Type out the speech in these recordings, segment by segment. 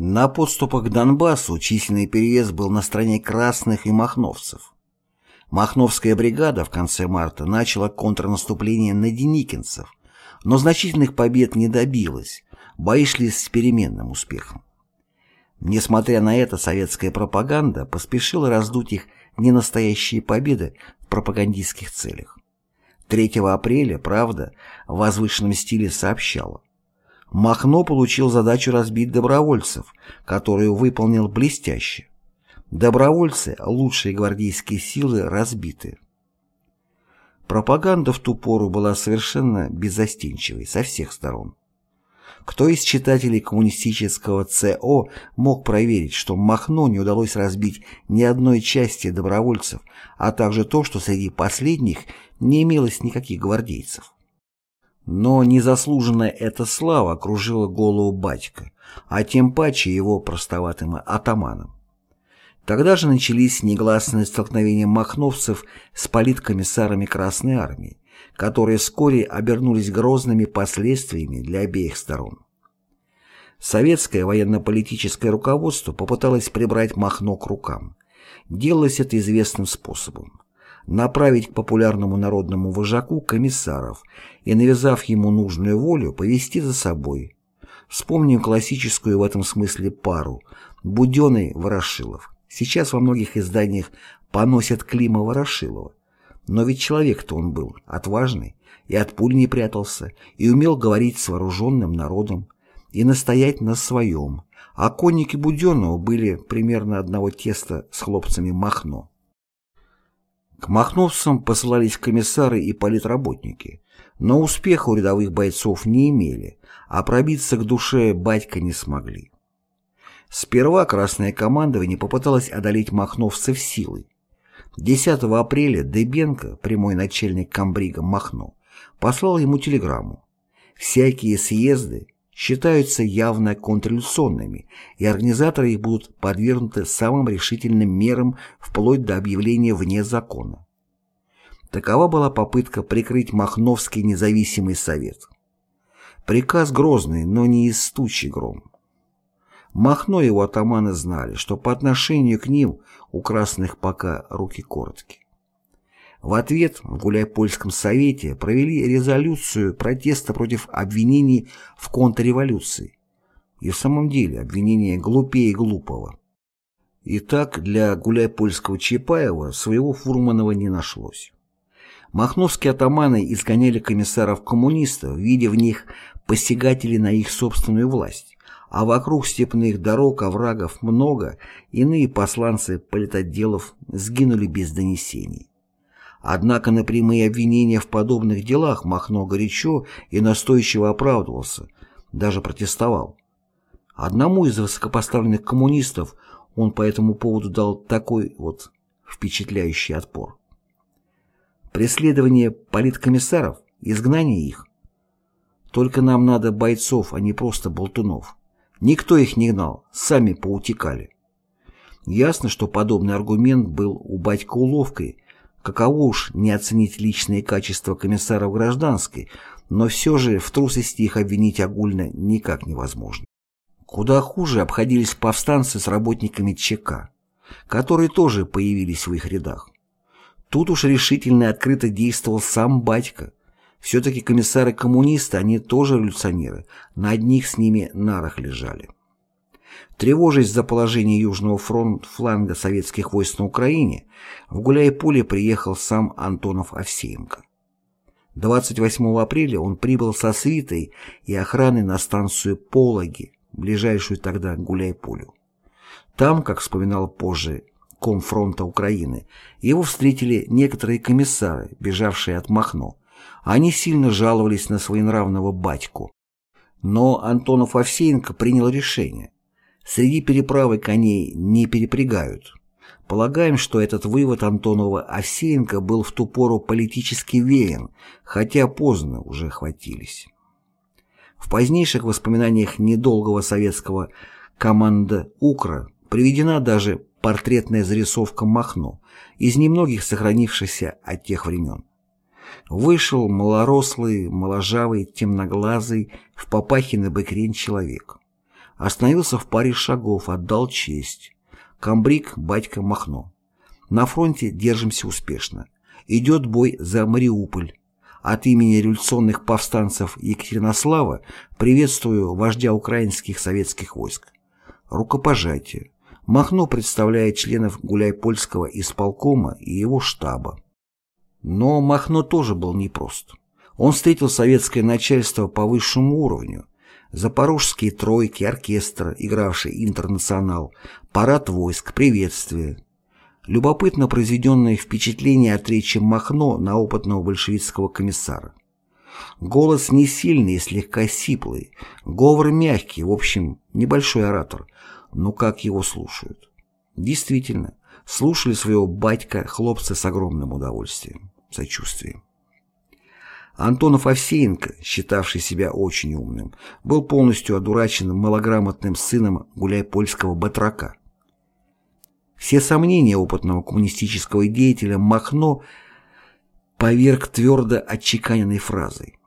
На подступах к Донбассу численный перевес был на стороне красных и махновцев. Махновская бригада в конце марта начала контрнаступление на деникинцев, но значительных побед не добилась, бои шли с переменным успехом. Несмотря на это, советская пропаганда поспешила раздуть их ненастоящие победы в пропагандистских целях. 3 апреля «Правда» в возвышенном стиле сообщала. Махно получил задачу разбить добровольцев, которую выполнил блестяще. Добровольцы, лучшие гвардейские силы, разбиты. Пропаганда в ту пору была совершенно беззастенчивой со всех сторон. Кто из читателей коммунистического ЦО мог проверить, что Махно не удалось разбить ни одной части добровольцев, а также то, что среди последних не имелось никаких гвардейцев? Но незаслуженная эта слава окружила голову батька, а тем паче его простоватым атаманом. Тогда же начались негласные столкновения махновцев с политкомиссарами Красной Армии, которые вскоре обернулись грозными последствиями для обеих сторон. Советское военно-политическое руководство попыталось прибрать Махно к рукам. Делалось это известным способом направить к популярному народному вожаку комиссаров и, навязав ему нужную волю, повести за собой. Вспомним классическую в этом смысле пару Буденный-Ворошилов. Сейчас во многих изданиях поносят Клима Ворошилова. Но ведь человек-то он был отважный, и от пуль не прятался, и умел говорить с вооруженным народом, и настоять на своем, а конники Буденного были примерно одного теста с хлопцами Махно. К махновцам посылались комиссары и политработники, но успеха у рядовых бойцов не имели, а пробиться к душе батька не смогли. Сперва Красное командование попыталось одолеть махновцев силой. 10 апреля Дебенко, прямой начальник комбрига Махно, послал ему телеграмму. Всякие съезды, считаются явно контрреволюционными, и организаторы их будут подвергнуты самым решительным мерам вплоть до объявления вне закона. Такова была попытка прикрыть Махновский независимый совет. Приказ грозный, но не из гром. Махно и его атаманы знали, что по отношению к ним у красных пока руки короткие. В ответ в Гуляйпольском совете провели резолюцию протеста против обвинений в контрреволюции. И в самом деле обвинение глупее глупого. И так для Гуляйпольского Чапаева своего Фурманова не нашлось. Махновские атаманы изгоняли комиссаров-коммунистов, видя в них посягателей на их собственную власть, а вокруг степных дорог, оврагов много, иные посланцы политотделов сгинули без донесений. Однако на прямые обвинения в подобных делах Махно горячо и настойчиво оправдывался, даже протестовал. Одному из высокопоставленных коммунистов он по этому поводу дал такой вот впечатляющий отпор. Преследование политкомиссаров, изгнание их. Только нам надо бойцов, а не просто болтунов. Никто их не гнал, сами поутекали. Ясно, что подобный аргумент был у батька уловкой, Каково уж не оценить личные качества комиссаров гражданской, но все же в трусости их обвинить огульно никак невозможно. Куда хуже обходились повстанцы с работниками ЧК, которые тоже появились в их рядах. Тут уж решительно и открыто действовал сам батька. Все-таки комиссары-коммунисты, они тоже революционеры, на одних с ними нарах лежали. Тревожась за положение Южного фронта фланга советских войск на Украине, в Гуляй-Поле приехал сам Антонов Овсеенко. 28 апреля он прибыл со свитой и охраной на станцию Пологи, ближайшую тогда к Гуляй-Полю. Там, как вспоминал позже комфронта Украины, его встретили некоторые комиссары, бежавшие от Махно. Они сильно жаловались на своенравного батьку. Но Антонов Овсеенко принял решение Среди переправы коней не перепрягают. Полагаем, что этот вывод Антонова-Овсеенко был в ту пору политически веян, хотя поздно уже хватились. В позднейших воспоминаниях недолгого советского команда «Укра» приведена даже портретная зарисовка Махно из немногих сохранившихся от тех времен. Вышел малорослый, моложавый, темноглазый, в папахе на бекрень человек. Остановился в паре шагов, отдал честь. Камбрик, батька Махно. На фронте держимся успешно. Идет бой за Мариуполь. От имени революционных повстанцев Екатеринослава приветствую вождя украинских советских войск. Рукопожатие. Махно представляет членов Гуляйпольского исполкома и его штаба. Но Махно тоже был непрост. Он встретил советское начальство по высшему уровню. Запорожские тройки, оркестр, игравший интернационал, парад войск, приветствие. Любопытно произведенное впечатление от речи Махно на опытного большевистского комиссара. Голос не сильный и слегка сиплый, говор мягкий, в общем, небольшой оратор, но как его слушают. Действительно, слушали своего батька хлопцы с огромным удовольствием, сочувствием. Антонов Овсеенко, считавший себя очень умным, был полностью одураченным малограмотным сыном гуляйпольского батрака. Все сомнения опытного коммунистического деятеля Махно поверг твердо отчеканенной фразой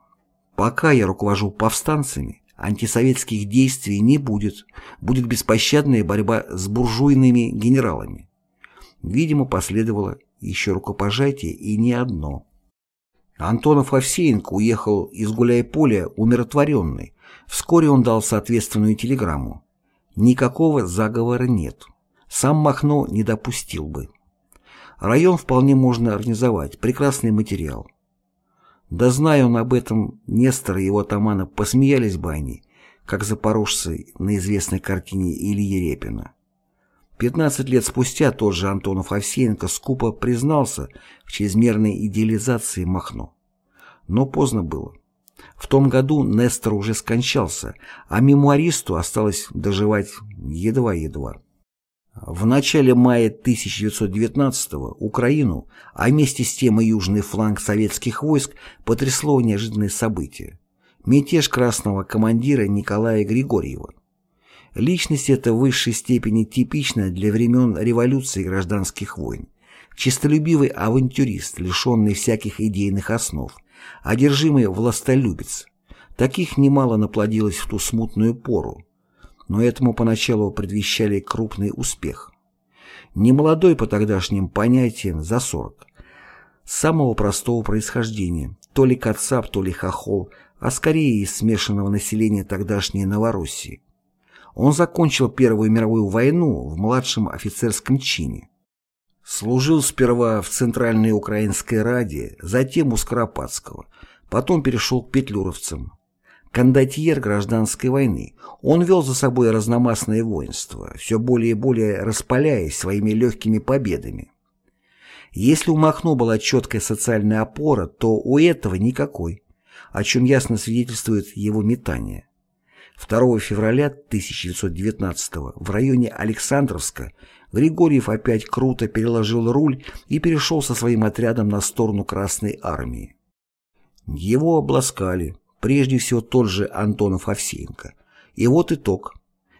«Пока я руковожу повстанцами, антисоветских действий не будет, будет беспощадная борьба с буржуйными генералами». Видимо, последовало еще рукопожатие и не одно. Антонов Овсеенко уехал из Гуляйполя умиротворенный. Вскоре он дал соответственную телеграмму. Никакого заговора нет. Сам Махно не допустил бы. Район вполне можно организовать, прекрасный материал. Да зная он об этом, Нестор и его атамана посмеялись бы они, как запорожцы на известной картине Ильи Репина. Пятнадцать лет спустя тот же Антонов Овсеенко скупо признался в чрезмерной идеализации Махно. Но поздно было. В том году Нестор уже скончался, а мемуаристу осталось доживать едва-едва. В начале мая 1919-го Украину, а вместе с тем и южный фланг советских войск потрясло неожиданное событие. Мятеж красного командира Николая Григорьева. Личность эта в высшей степени типична для времен революции и гражданских войн. Чистолюбивый авантюрист, лишенный всяких идейных основ, одержимый властолюбец. Таких немало наплодилось в ту смутную пору. Но этому поначалу предвещали крупный успех. Немолодой по тогдашним понятиям за 40. Самого простого происхождения, то ли кацап, то ли хохол, а скорее из смешанного населения тогдашней Новороссии. Он закончил Первую мировую войну в младшем офицерском чине. Служил сперва в Центральной Украинской Раде, затем у Скоропадского, потом перешел к петлюровцам. Кондотьер гражданской войны, он вел за собой разномастное воинство, все более и более распаляясь своими легкими победами. Если у Махно была четкая социальная опора, то у этого никакой, о чем ясно свидетельствует его метание. 2 февраля 1919 в районе Александровска Григорьев опять круто переложил руль и перешел со своим отрядом на сторону Красной Армии. Его обласкали, прежде всего тот же Антонов Овсеенко. И вот итог.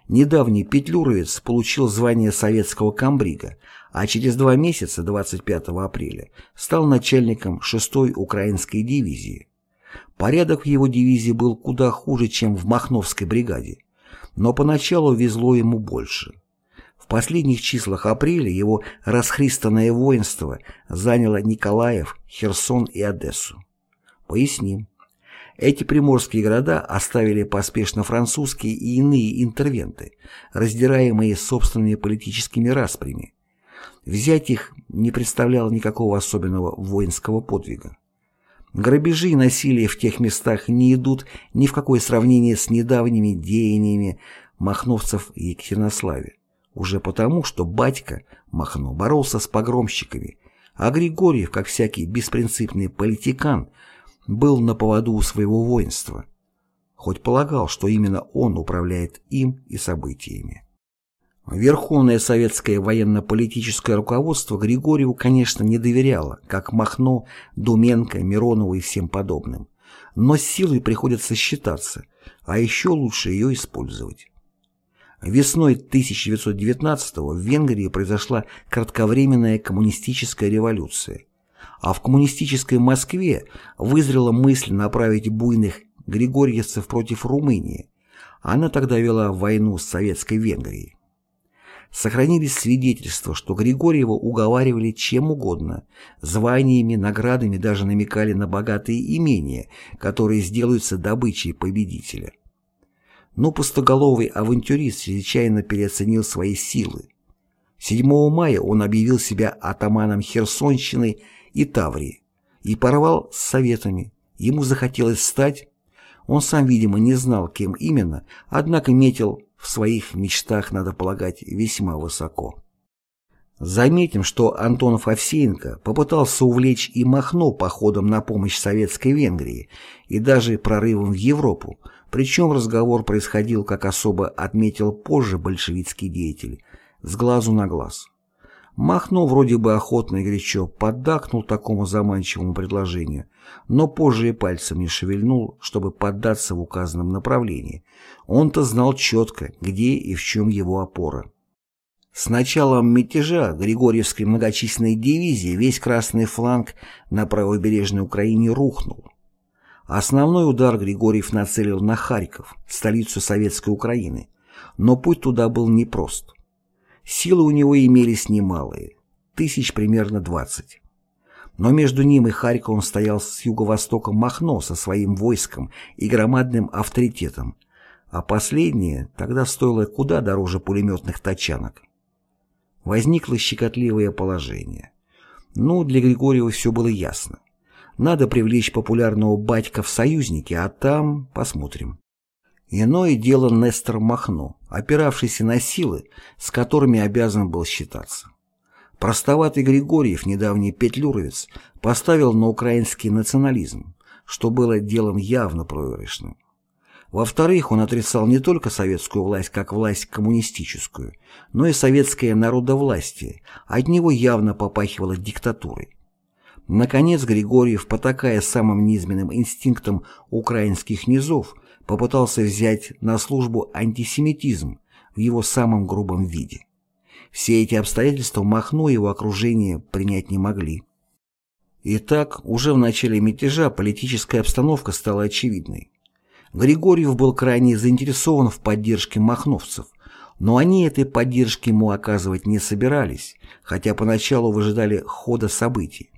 Недавний петлюровец получил звание советского комбрига, а через два месяца, 25 апреля, стал начальником 6-й украинской дивизии. Порядок в его дивизии был куда хуже, чем в Махновской бригаде, но поначалу везло ему больше. Последних числах апреля его расхристанное воинство заняло Николаев, Херсон и Одессу. Поясним. Эти приморские города оставили поспешно французские и иные интервенты, раздираемые собственными политическими распрями. Взять их не представляло никакого особенного воинского подвига. Грабежи и насилие в тех местах не идут ни в какое сравнение с недавними деяниями махновцев в Екатеринославе. Уже потому, что батька Махно боролся с погромщиками, а Григорьев, как всякий беспринципный политикан, был на поводу у своего воинства, хоть полагал, что именно он управляет им и событиями. Верховное советское военно-политическое руководство Григорьеву, конечно, не доверяло, как Махно, Думенко, Миронову и всем подобным. Но с силой приходится считаться, а еще лучше ее использовать. Весной 1919-го в Венгрии произошла кратковременная коммунистическая революция, а в коммунистической Москве вызрела мысль направить буйных григорьевцев против Румынии, Она тогда вела войну с Советской Венгрией. Сохранились свидетельства, что Григорьева уговаривали чем угодно, званиями, наградами даже намекали на богатые имения, которые сделаются добычей победителя. Но пустоголовый авантюрист чрезвычайно переоценил свои силы. 7 мая он объявил себя атаманом Херсонщины и Таврии и порвал с советами. Ему захотелось стать, он сам, видимо, не знал, кем именно, однако метил в своих мечтах, надо полагать, весьма высоко. Заметим, что Антонов Овсеенко попытался увлечь и Махно походом на помощь Советской Венгрии и даже прорывом в Европу, причем разговор происходил, как особо отметил позже большевистский деятель, с глазу на глаз. Махно вроде бы охотно и горячо поддакнул такому заманчивому предложению, но позже и пальцем не шевельнул, чтобы поддаться в указанном направлении. Он-то знал четко, где и в чем его опора. С началом мятежа Григорьевской многочисленной дивизии весь красный фланг на правобережной Украине рухнул. Основной удар Григорьев нацелил на Харьков, столицу Советской Украины, но путь туда был непрост. Силы у него имелись немалые, тысяч примерно двадцать. Но между ним и Харьковом стоял с юго-востока Махно со своим войском и громадным авторитетом, а последнее тогда стоило куда дороже пулеметных тачанок. Возникло щекотливое положение. Ну, для Григорьева все было ясно. Надо привлечь популярного батька в союзники, а там посмотрим. Иное дело Нестор Махно, опиравшийся на силы, с которыми обязан был считаться. Простоватый Григорьев, недавний петлюровец, поставил на украинский национализм, что было делом явно проигрышным. Во-вторых, он отрицал не только советскую власть как власть коммунистическую, но и советское народовластие, от него явно попахивало диктатурой. Наконец Григорьев, потакая самым низменным инстинктом украинских низов, попытался взять на службу антисемитизм в его самом грубом виде. Все эти обстоятельства Махно и его окружение принять не могли. Итак, уже в начале мятежа политическая обстановка стала очевидной. Григорьев был крайне заинтересован в поддержке махновцев, но они этой поддержки ему оказывать не собирались, хотя поначалу выжидали хода событий.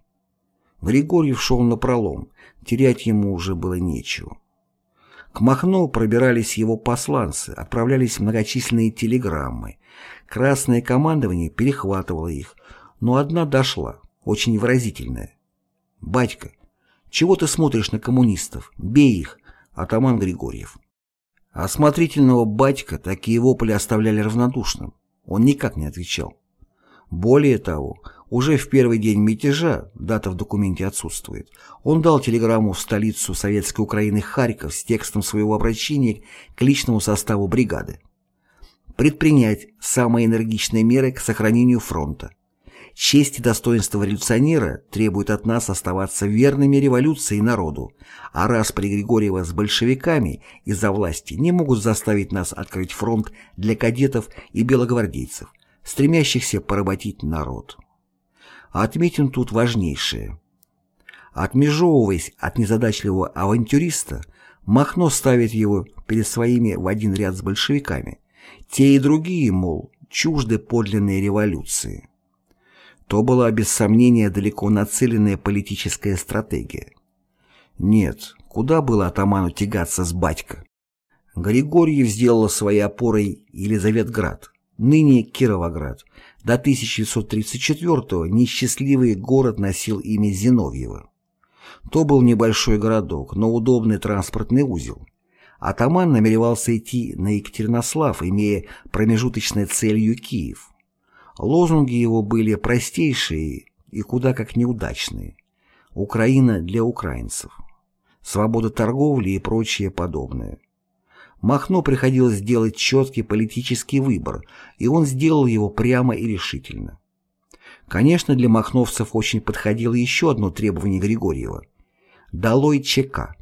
Григорьев шел на пролом, терять ему уже было нечего. К Махно пробирались его посланцы, отправлялись многочисленные телеграммы. Красное командование перехватывало их, но одна дошла, очень выразительная. «Батька, чего ты смотришь на коммунистов? Бей их!» Атаман Григорьев. Осмотрительного батька такие вопли оставляли равнодушным. Он никак не отвечал. Более того, уже в первый день мятежа, дата в документе отсутствует, он дал телеграмму в столицу Советской Украины Харьков с текстом своего обращения к личному составу бригады. Предпринять самые энергичные меры к сохранению фронта. Честь и достоинство революционера требуют от нас оставаться верными революции и народу, а раз при Григорьева с большевиками из-за власти не могут заставить нас открыть фронт для кадетов и белогвардейцев – стремящихся поработить народ. Отметим тут важнейшее. Отмежевываясь от незадачливого авантюриста, Махно ставит его перед своими в один ряд с большевиками. Те и другие, мол, чужды подлинной революции. То была без сомнения далеко нацеленная политическая стратегия. Нет, куда было атаману тягаться с батько? Григорьев сделала своей опорой Елизаветград ныне Кировоград. До 1934-го несчастливый город носил имя Зиновьева. То был небольшой городок, но удобный транспортный узел. Атаман намеревался идти на Екатеринослав, имея промежуточной целью Киев. Лозунги его были простейшие и куда как неудачные. Украина для украинцев. Свобода торговли и прочее подобное. Махно приходилось делать четкий политический выбор, и он сделал его прямо и решительно. Конечно, для махновцев очень подходило еще одно требование Григорьева – «Долой ЧК».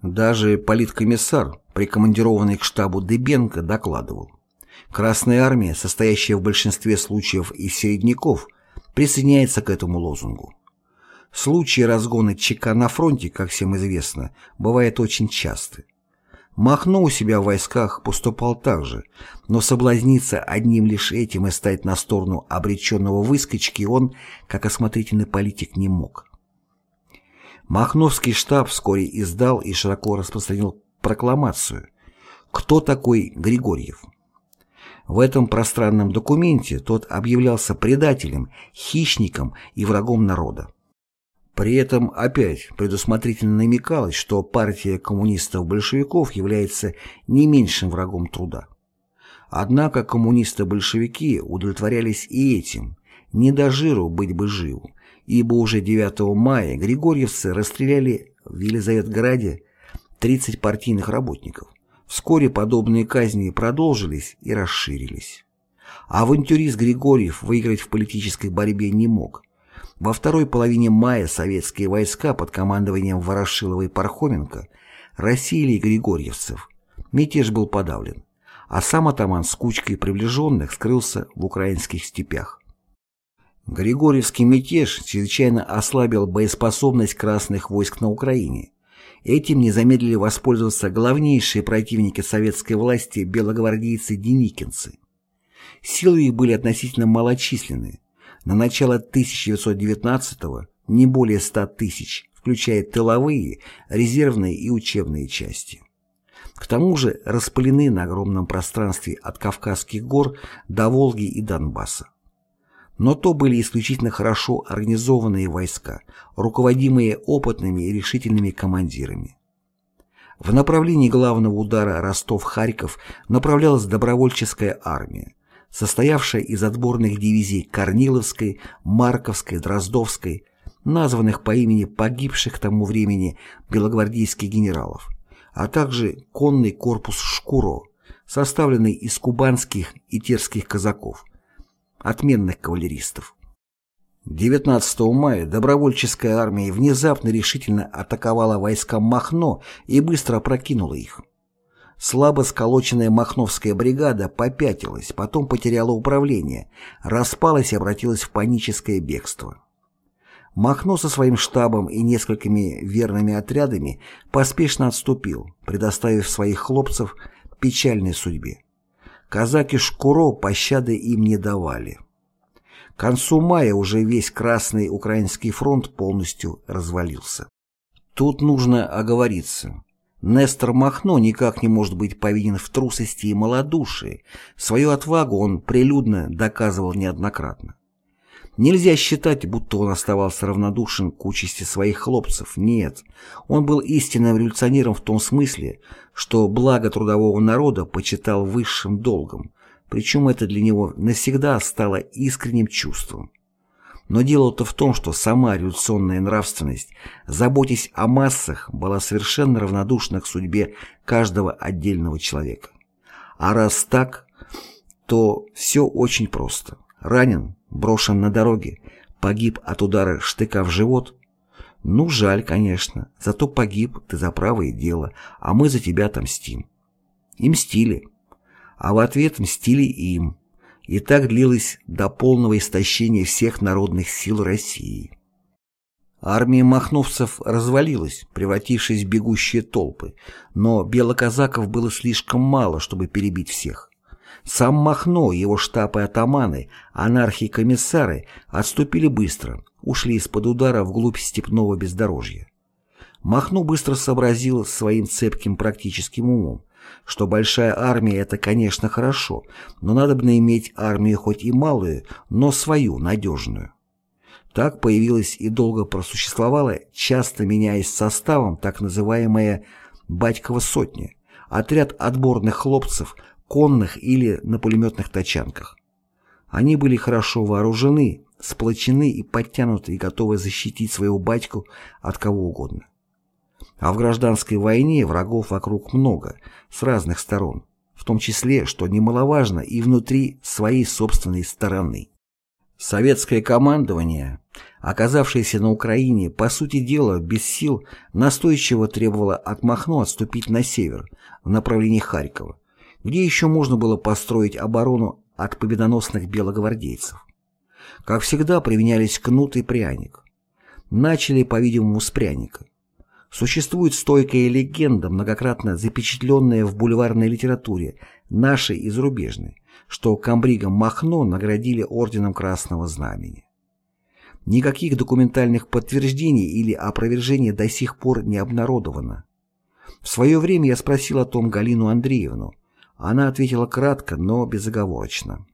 Даже политкомиссар, прикомандированный к штабу Дыбенко, докладывал. Красная армия, состоящая в большинстве случаев из середняков, присоединяется к этому лозунгу. Случаи разгона ЧК на фронте, как всем известно, бывают очень часты. Махно у себя в войсках поступал так же, но соблазниться одним лишь этим и стать на сторону обреченного выскочки он, как осмотрительный политик, не мог. Махновский штаб вскоре издал и широко распространил прокламацию «Кто такой Григорьев?». В этом пространном документе тот объявлялся предателем, хищником и врагом народа. При этом опять предусмотрительно намекалось, что партия коммунистов-большевиков является не меньшим врагом труда. Однако коммунисты-большевики удовлетворялись и этим, не до жиру быть бы живу, ибо уже 9 мая григорьевцы расстреляли в Елизаветграде 30 партийных работников. Вскоре подобные казни продолжились и расширились. Авантюрист Григорьев выиграть в политической борьбе не мог, во второй половине мая советские войска под командованием Ворошилова и Пархоменко рассеяли григорьевцев. Мятеж был подавлен, а сам атаман с кучкой приближенных скрылся в украинских степях. Григорьевский мятеж чрезвычайно ослабил боеспособность красных войск на Украине. Этим не замедлили воспользоваться главнейшие противники советской власти белогвардейцы-деникинцы. Силы их были относительно малочисленны, на начало 1919-го не более 100 тысяч, включая тыловые, резервные и учебные части. К тому же распылены на огромном пространстве от Кавказских гор до Волги и Донбасса. Но то были исключительно хорошо организованные войска, руководимые опытными и решительными командирами. В направлении главного удара Ростов-Харьков направлялась добровольческая армия, состоявшая из отборных дивизий Корниловской, Марковской, Дроздовской, названных по имени погибших к тому времени белогвардейских генералов, а также конный корпус Шкуро, составленный из кубанских и терских казаков, отменных кавалеристов. 19 мая добровольческая армия внезапно решительно атаковала войска Махно и быстро опрокинула их. Слабо сколоченная Махновская бригада попятилась, потом потеряла управление, распалась и обратилась в паническое бегство. Махно со своим штабом и несколькими верными отрядами поспешно отступил, предоставив своих хлопцев печальной судьбе. Казаки Шкуро пощады им не давали. К концу мая уже весь Красный Украинский фронт полностью развалился. Тут нужно оговориться. Нестор Махно никак не может быть повинен в трусости и малодушии. Свою отвагу он прилюдно доказывал неоднократно. Нельзя считать, будто он оставался равнодушен к участи своих хлопцев. Нет, он был истинным революционером в том смысле, что благо трудового народа почитал высшим долгом, причем это для него навсегда стало искренним чувством. Но дело-то в том, что сама революционная нравственность, заботясь о массах, была совершенно равнодушна к судьбе каждого отдельного человека. А раз так, то все очень просто. Ранен, брошен на дороге, погиб от удара штыка в живот. Ну, жаль, конечно, зато погиб ты за правое дело, а мы за тебя отомстим. И мстили. А в ответ мстили им. И так длилось до полного истощения всех народных сил России. Армия махновцев развалилась, превратившись в бегущие толпы, но белоказаков было слишком мало, чтобы перебить всех. Сам Махно, его штаб и атаманы, анархии-комиссары отступили быстро, ушли из-под удара вглубь степного бездорожья. Махно быстро сообразил своим цепким практическим умом, что большая армия – это, конечно, хорошо, но надо бы иметь армию хоть и малую, но свою, надежную. Так появилась и долго просуществовала, часто меняясь составом, так называемая «Батькова сотня», отряд отборных хлопцев, конных или на пулеметных тачанках. Они были хорошо вооружены, сплочены и подтянуты и готовы защитить своего батьку от кого угодно. А в гражданской войне врагов вокруг много, с разных сторон, в том числе, что немаловажно, и внутри своей собственной стороны. Советское командование, оказавшееся на Украине, по сути дела, без сил, настойчиво требовало от Махно отступить на север, в направлении Харькова, где еще можно было построить оборону от победоносных белогвардейцев. Как всегда, применялись кнут и пряник. Начали, по-видимому, с пряника. Существует стойкая легенда, многократно запечатленная в бульварной литературе, нашей и зарубежной, что комбрига Махно наградили орденом Красного Знамени. Никаких документальных подтверждений или опровержений до сих пор не обнародовано. В свое время я спросил о том Галину Андреевну. Она ответила кратко, но безоговорочно.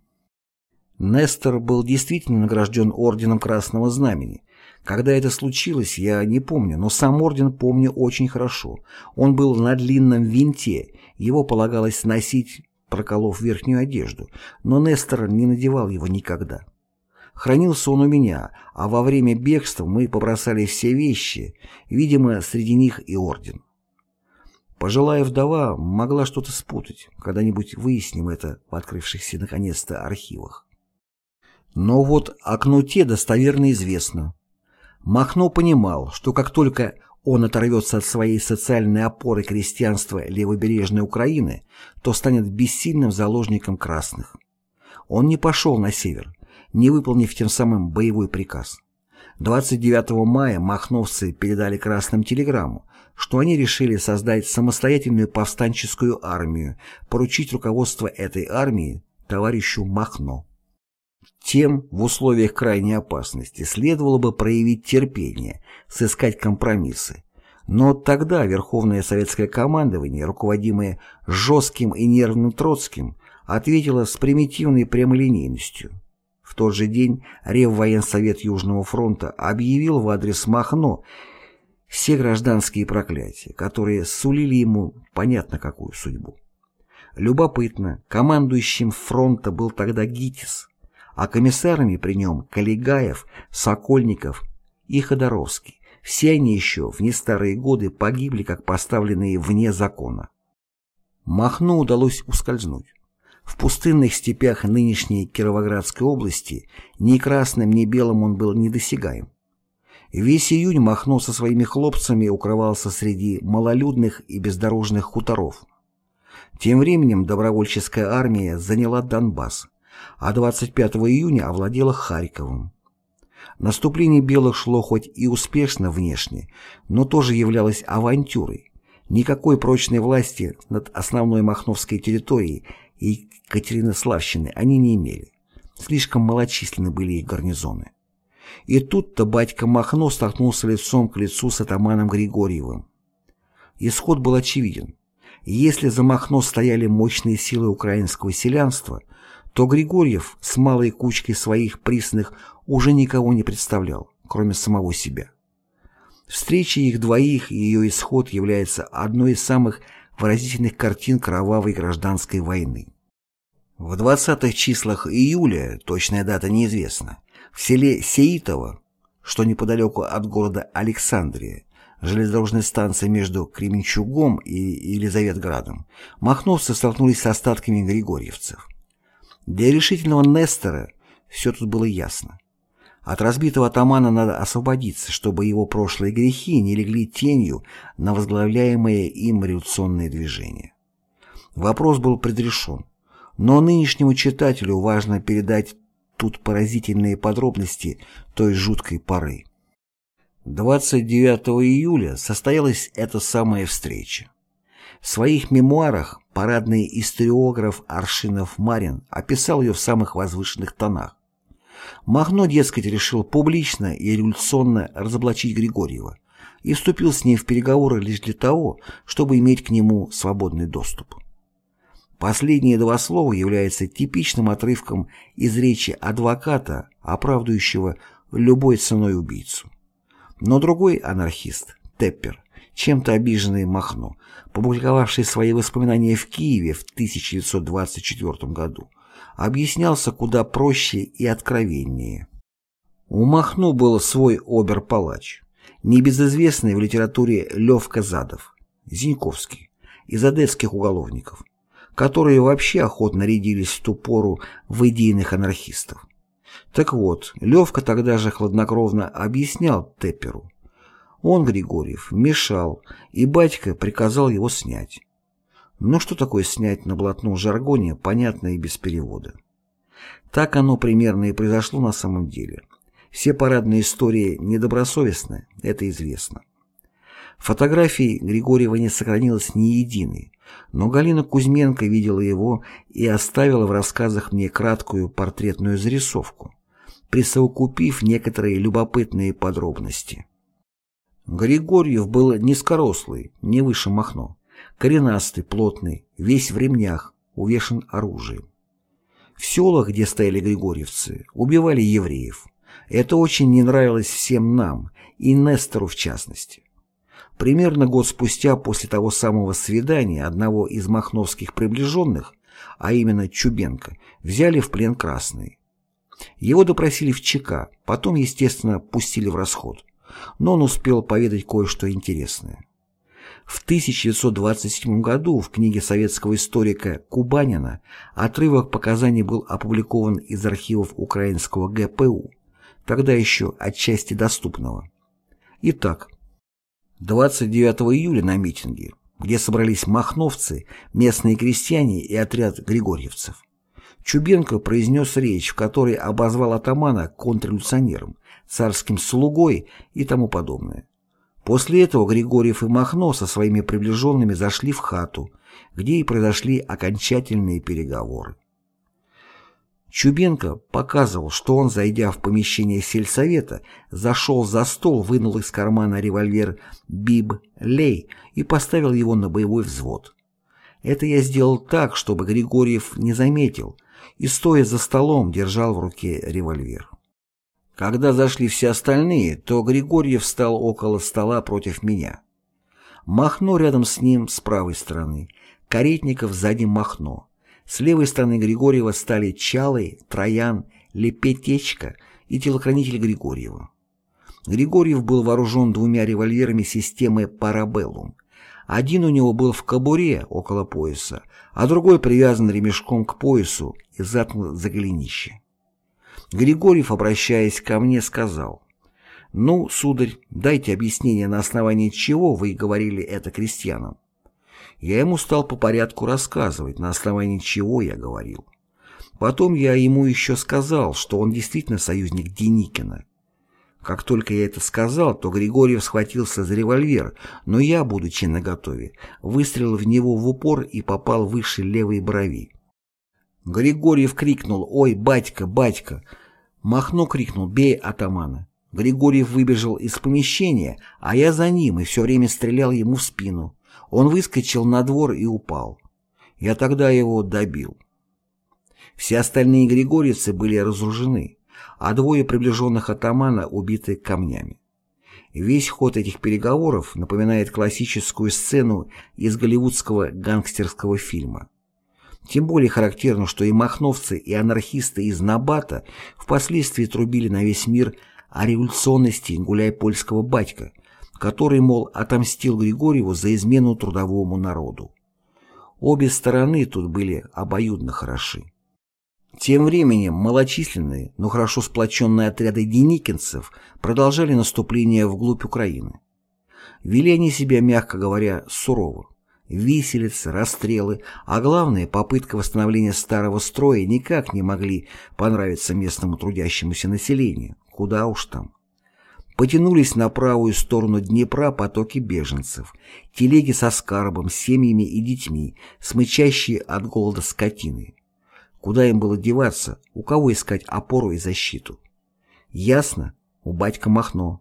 Нестор был действительно награжден орденом Красного Знамени. Когда это случилось, я не помню, но сам орден помню очень хорошо. Он был на длинном винте, его полагалось носить, проколов верхнюю одежду, но Нестор не надевал его никогда. Хранился он у меня, а во время бегства мы побросали все вещи, видимо, среди них и орден. Пожилая вдова могла что-то спутать, когда-нибудь выясним это в открывшихся наконец-то архивах. Но вот о кнуте достоверно известно. Махно понимал, что как только он оторвется от своей социальной опоры крестьянства левобережной Украины, то станет бессильным заложником красных. Он не пошел на север, не выполнив тем самым боевой приказ. 29 мая махновцы передали красным телеграмму, что они решили создать самостоятельную повстанческую армию, поручить руководство этой армии товарищу Махно. Тем в условиях крайней опасности следовало бы проявить терпение, сыскать компромиссы. Но тогда Верховное Советское командование, руководимое жестким и нервным Троцким, ответило с примитивной прямолинейностью. В тот же день Реввоенсовет Южного фронта объявил в адрес Махно все гражданские проклятия, которые сулили ему понятно какую судьбу. Любопытно, командующим фронта был тогда ГИТИС, а комиссарами при нем Калигаев, Сокольников и Ходоровский. Все они еще в нестарые годы погибли как поставленные вне закона. Махну удалось ускользнуть. В пустынных степях нынешней Кировоградской области ни красным, ни белым он был недосягаем. Весь июнь Махно со своими хлопцами укрывался среди малолюдных и бездорожных хуторов. Тем временем добровольческая армия заняла Донбасс, а 25 июня овладела Харьковом. Наступление белых шло хоть и успешно внешне, но тоже являлось авантюрой. Никакой прочной власти над основной Махновской территорией и Катеринославщины они не имели. Слишком малочисленны были их гарнизоны. И тут-то батька Махно столкнулся лицом к лицу с атаманом Григорьевым. Исход был очевиден. Если за Махно стояли мощные силы украинского селянства, то Григорьев с малой кучкой своих присных уже никого не представлял, кроме самого себя. Встреча их двоих и ее исход является одной из самых выразительных картин кровавой гражданской войны. В 20-х числах июля, точная дата неизвестна, в селе Сеитово, что неподалеку от города Александрия, железнодорожной станции между Кременчугом и Елизаветградом, махновцы столкнулись с остатками григорьевцев. Для решительного Нестора все тут было ясно. От разбитого атамана надо освободиться, чтобы его прошлые грехи не легли тенью на возглавляемое им революционное движение. Вопрос был предрешен, но нынешнему читателю важно передать тут поразительные подробности той жуткой поры. 29 июля состоялась эта самая встреча. В своих мемуарах парадный историограф Аршинов Марин описал ее в самых возвышенных тонах. Махно, дескать, решил публично и революционно разоблачить Григорьева и вступил с ним в переговоры лишь для того, чтобы иметь к нему свободный доступ. Последние два слова являются типичным отрывком из речи адвоката, оправдывающего любой ценой убийцу. Но другой анархист, Теппер, чем-то обиженный Махно, публиковавший свои воспоминания в Киеве в 1924 году, объяснялся куда проще и откровеннее. У Махно был свой обер-палач, небезызвестный в литературе Лев Казадов, Зиньковский, из одесских уголовников, которые вообще охотно рядились в ту пору в идейных анархистов. Так вот, Левка тогда же хладнокровно объяснял Тепперу. Он, Григорьев, мешал, и батька приказал его снять. Но что такое снять на блатном жаргоне, понятно и без перевода. Так оно примерно и произошло на самом деле. Все парадные истории недобросовестны, это известно. Фотографий Григорьева не сохранилось ни единой, но Галина Кузьменко видела его и оставила в рассказах мне краткую портретную зарисовку, присовокупив некоторые любопытные подробности. Григорьев был низкорослый, не выше Махно, коренастый, плотный, весь в ремнях, увешан оружием. В селах, где стояли григорьевцы, убивали евреев. Это очень не нравилось всем нам, и Нестору в частности. Примерно год спустя после того самого свидания одного из махновских приближенных, а именно Чубенко, взяли в плен красные. Его допросили в ЧК, потом, естественно, пустили в расход. Но он успел поведать кое-что интересное. В 1927 году в книге советского историка Кубанина отрывок показаний был опубликован из архивов украинского ГПУ, тогда еще отчасти доступного. Итак, 29 июля на митинге, где собрались махновцы, местные крестьяне и отряд григорьевцев, Чубенко произнес речь, в которой обозвал атамана контрреволюционером, царским слугой и тому подобное. После этого Григорьев и Махно со своими приближенными зашли в хату, где и произошли окончательные переговоры. Чубенко показывал, что он, зайдя в помещение сельсовета, зашел за стол, вынул из кармана револьвер «Биб Лей» и поставил его на боевой взвод. Это я сделал так, чтобы Григорьев не заметил, и, стоя за столом, держал в руке револьвер. Когда зашли все остальные, то Григорьев встал около стола против меня. Махно рядом с ним с правой стороны, Каретников сзади Махно. С левой стороны Григорьева стали Чалый, Троян, Лепетечка и телохранитель Григорьева. Григорьев был вооружен двумя револьверами системы «Парабеллум». Один у него был в кобуре около пояса, а другой привязан ремешком к поясу и заткнут за голенище. Григорьев, обращаясь ко мне, сказал, «Ну, сударь, дайте объяснение, на основании чего вы говорили это крестьянам». Я ему стал по порядку рассказывать, на основании чего я говорил. Потом я ему еще сказал, что он действительно союзник Деникина. Как только я это сказал, то Григорьев схватился за револьвер, но я, будучи наготове, выстрелил в него в упор и попал выше левой брови. Григорьев крикнул «Ой, батька, батька!» Махно крикнул «Бей атамана!» Григорьев выбежал из помещения, а я за ним и все время стрелял ему в спину. Он выскочил на двор и упал. Я тогда его добил. Все остальные григорьевцы были разоружены, а двое приближенных атамана убиты камнями. Весь ход этих переговоров напоминает классическую сцену из голливудского гангстерского фильма. Тем более характерно, что и махновцы, и анархисты из Набата впоследствии трубили на весь мир о революционности гуляй-польского батька, который, мол, отомстил Григорьеву за измену трудовому народу. Обе стороны тут были обоюдно хороши. Тем временем малочисленные, но хорошо сплоченные отряды деникинцев продолжали наступление вглубь Украины. Вели они себя, мягко говоря, сурово виселицы, расстрелы, а главное, попытка восстановления старого строя никак не могли понравиться местному трудящемуся населению. Куда уж там. Потянулись на правую сторону Днепра потоки беженцев, телеги со скарбом, семьями и детьми, смычащие от голода скотины. Куда им было деваться, у кого искать опору и защиту? Ясно, у батька Махно.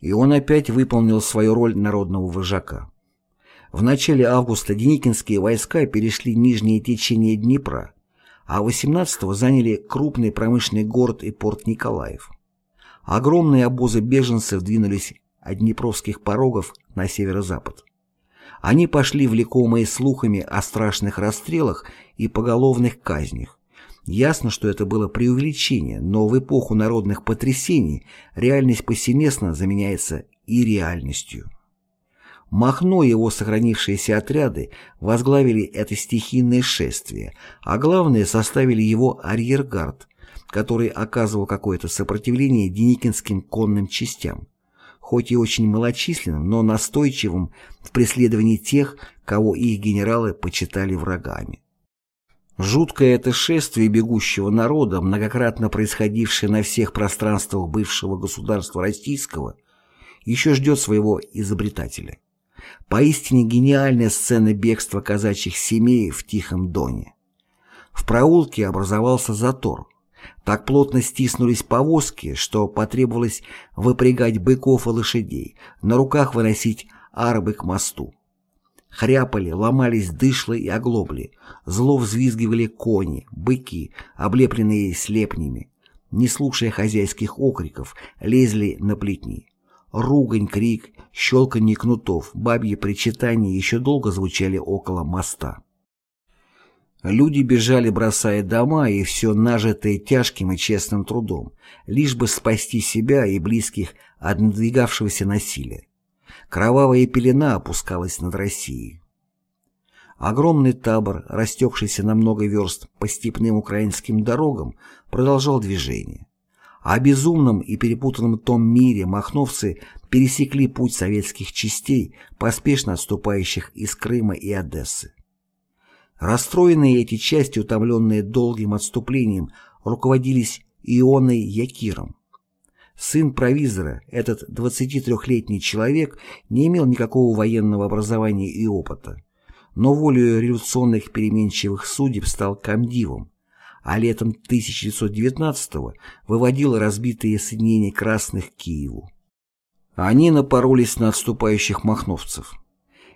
И он опять выполнил свою роль народного вожака. В начале августа деникинские войска перешли нижнее течение Днепра, а 18-го заняли крупный промышленный город и порт Николаев. Огромные обозы беженцев двинулись от Днепровских порогов на северо-запад. Они пошли влекомые слухами о страшных расстрелах и поголовных казнях. Ясно, что это было преувеличение, но в эпоху народных потрясений реальность повсеместно заменяется и реальностью. Махно и его сохранившиеся отряды возглавили это стихийное шествие, а главное составили его арьергард, который оказывал какое-то сопротивление деникинским конным частям, хоть и очень малочисленным, но настойчивым в преследовании тех, кого их генералы почитали врагами. Жуткое это шествие бегущего народа, многократно происходившее на всех пространствах бывшего государства российского, еще ждет своего изобретателя. Поистине гениальная сцена бегства казачьих семей в Тихом Доне. В проулке образовался затор. Так плотно стиснулись повозки, что потребовалось выпрягать быков и лошадей, на руках выносить арбы к мосту. Хряпали, ломались дышлы и оглобли, зло взвизгивали кони, быки, облепленные слепнями, не слушая хозяйских окриков, лезли на плетни. Ругань, крик, щелканье кнутов, бабьи причитания еще долго звучали около моста. Люди бежали, бросая дома и все нажитое тяжким и честным трудом, лишь бы спасти себя и близких от надвигавшегося насилия. Кровавая пелена опускалась над Россией. Огромный табор, растекшийся на много верст по степным украинским дорогам, продолжал движение. А безумном и перепутанном том мире махновцы пересекли путь советских частей, поспешно отступающих из Крыма и Одессы. Расстроенные эти части, утомленные долгим отступлением, руководились Ионой Якиром. Сын провизора, этот 23-летний человек, не имел никакого военного образования и опыта, но волею революционных переменчивых судеб стал комдивом, а летом 1919-го выводил разбитые соединения красных к Киеву. Они напоролись на отступающих махновцев.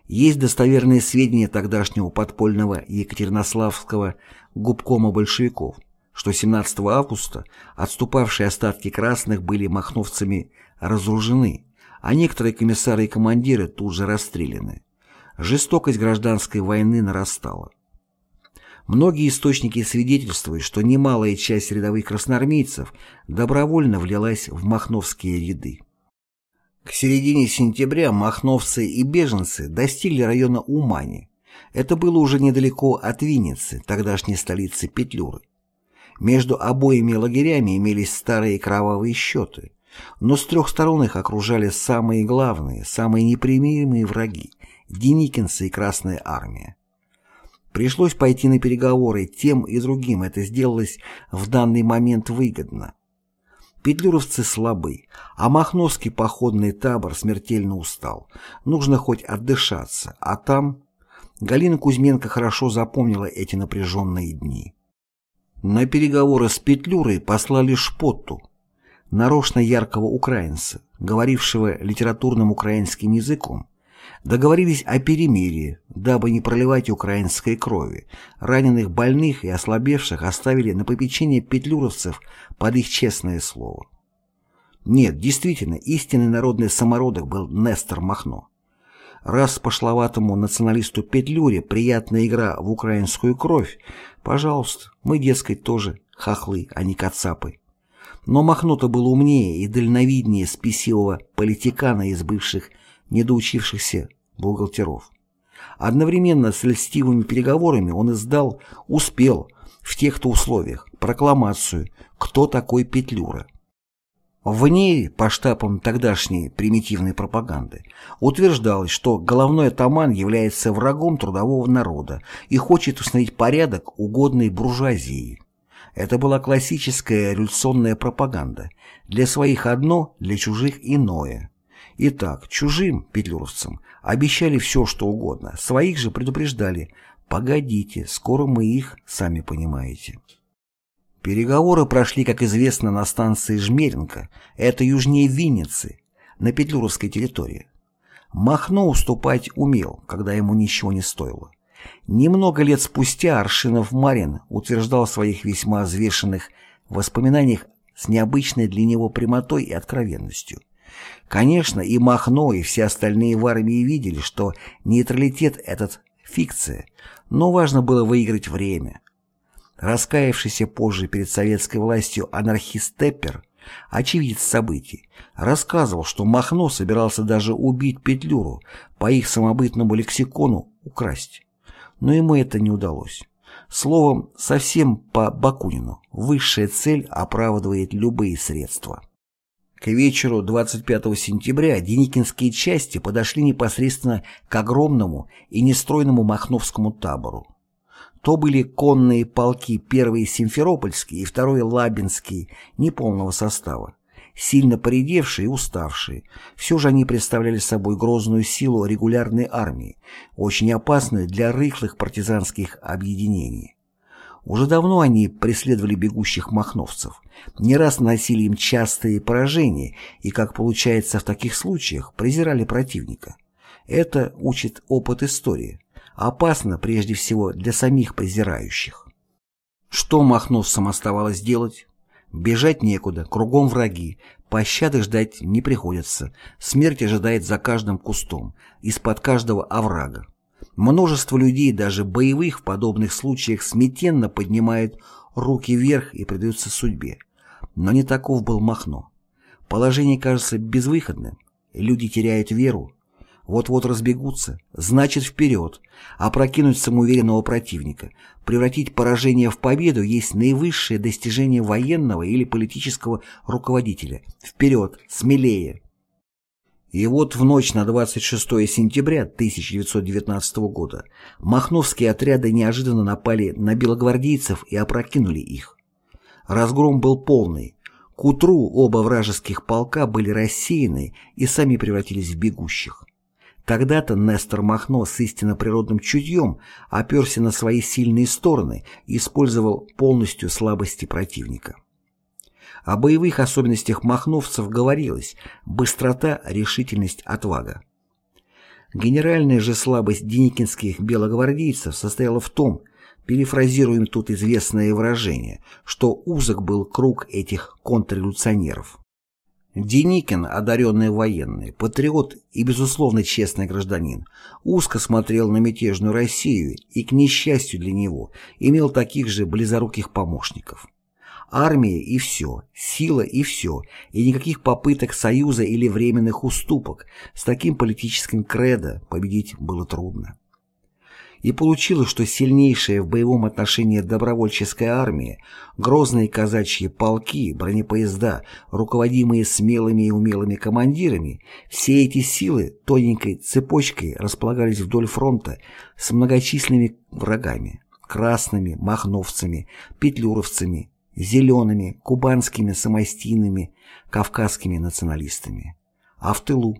Есть достоверные сведения тогдашнего подпольного Екатеринославского губкома большевиков, что 17 августа отступавшие остатки красных были махновцами разоружены, а некоторые комиссары и командиры тут же расстреляны. Жестокость гражданской войны нарастала. Многие источники свидетельствуют, что немалая часть рядовых красноармейцев добровольно влилась в махновские ряды. К середине сентября махновцы и беженцы достигли района Умани. Это было уже недалеко от Винницы, тогдашней столицы Петлюры. Между обоими лагерями имелись старые кровавые счеты, но с трех сторон их окружали самые главные, самые непримиримые враги – Деникинцы и Красная Армия. Пришлось пойти на переговоры, тем и другим это сделалось в данный момент выгодно. Петлюровцы слабы, а Махновский походный табор смертельно устал. Нужно хоть отдышаться, а там... Галина Кузьменко хорошо запомнила эти напряженные дни. На переговоры с Петлюрой послали Шпотту, нарочно яркого украинца, говорившего литературным украинским языком, Договорились о перемирии, дабы не проливать украинской крови. Раненых, больных и ослабевших оставили на попечение петлюровцев под их честное слово. Нет, действительно, истинный народный самородок был Нестор Махно. Раз пошловатому националисту Петлюре приятная игра в украинскую кровь, пожалуйста, мы, дескать, тоже хохлы, а не кацапы. Но Махно-то был умнее и дальновиднее спесивого политикана из бывших недоучившихся бухгалтеров. Одновременно с льстивыми переговорами он издал, успел, в тех-то условиях, прокламацию «Кто такой Петлюра?». В ней, по штабам тогдашней примитивной пропаганды, утверждалось, что головной атаман является врагом трудового народа и хочет установить порядок угодной буржуазии. Это была классическая революционная пропаганда. Для своих одно, для чужих иное. Итак, чужим петлюровцам обещали все, что угодно, своих же предупреждали «погодите, скоро мы их, сами понимаете». Переговоры прошли, как известно, на станции Жмеринка, это южнее Винницы, на петлюровской территории. Махно уступать умел, когда ему ничего не стоило. Немного лет спустя Аршинов-Марин утверждал в своих весьма взвешенных воспоминаниях с необычной для него прямотой и откровенностью. Конечно, и Махно, и все остальные в армии видели, что нейтралитет этот – фикция, но важно было выиграть время. Раскаявшийся позже перед советской властью анархист Теппер, очевидец событий, рассказывал, что Махно собирался даже убить Петлюру, по их самобытному лексикону украсть. Но ему это не удалось. Словом, совсем по Бакунину, высшая цель оправдывает любые средства. К вечеру 25 сентября деникинские части подошли непосредственно к огромному и нестройному Махновскому табору. То были конные полки 1 Симферопольский и 2 Лабинский неполного состава, Сильно поредевшие и уставшие, все же они представляли собой грозную силу регулярной армии, очень опасную для рыхлых партизанских объединений. Уже давно они преследовали бегущих махновцев, не раз наносили им частые поражения и, как получается в таких случаях, презирали противника. Это учит опыт истории. Опасно прежде всего для самих презирающих. Что махновцам оставалось делать? Бежать некуда, кругом враги, пощады ждать не приходится, смерть ожидает за каждым кустом, из-под каждого оврага. Множество людей, даже боевых, в подобных случаях смятенно поднимают руки вверх и предаются судьбе. Но не таков был Махно. Положение кажется безвыходным, люди теряют веру, вот-вот разбегутся, значит вперед, опрокинуть самоуверенного противника. Превратить поражение в победу есть наивысшее достижение военного или политического руководителя. Вперед, смелее. И вот в ночь на 26 сентября 1919 года махновские отряды неожиданно напали на белогвардейцев и опрокинули их. Разгром был полный. К утру оба вражеских полка были рассеяны и сами превратились в бегущих. Тогда-то Нестор Махно с истинно природным чутьем оперся на свои сильные стороны и использовал полностью слабости противника. О боевых особенностях махновцев говорилось быстрота, решительность, отвага. Генеральная же слабость деникинских белогвардейцев состояла в том, перефразируем тут известное выражение, что узок был круг этих контрреволюционеров. Деникин, одаренный военный, патриот и, безусловно, честный гражданин, узко смотрел на мятежную Россию и, к несчастью для него, имел таких же близоруких помощников. Армия и все, сила и все, и никаких попыток союза или временных уступок. С таким политическим кредо победить было трудно. И получилось, что сильнейшая в боевом отношении добровольческая армия, грозные казачьи полки, бронепоезда, руководимые смелыми и умелыми командирами, все эти силы тоненькой цепочкой располагались вдоль фронта с многочисленными врагами – красными, махновцами, петлюровцами, зелеными, кубанскими самостийными, кавказскими националистами. А в тылу?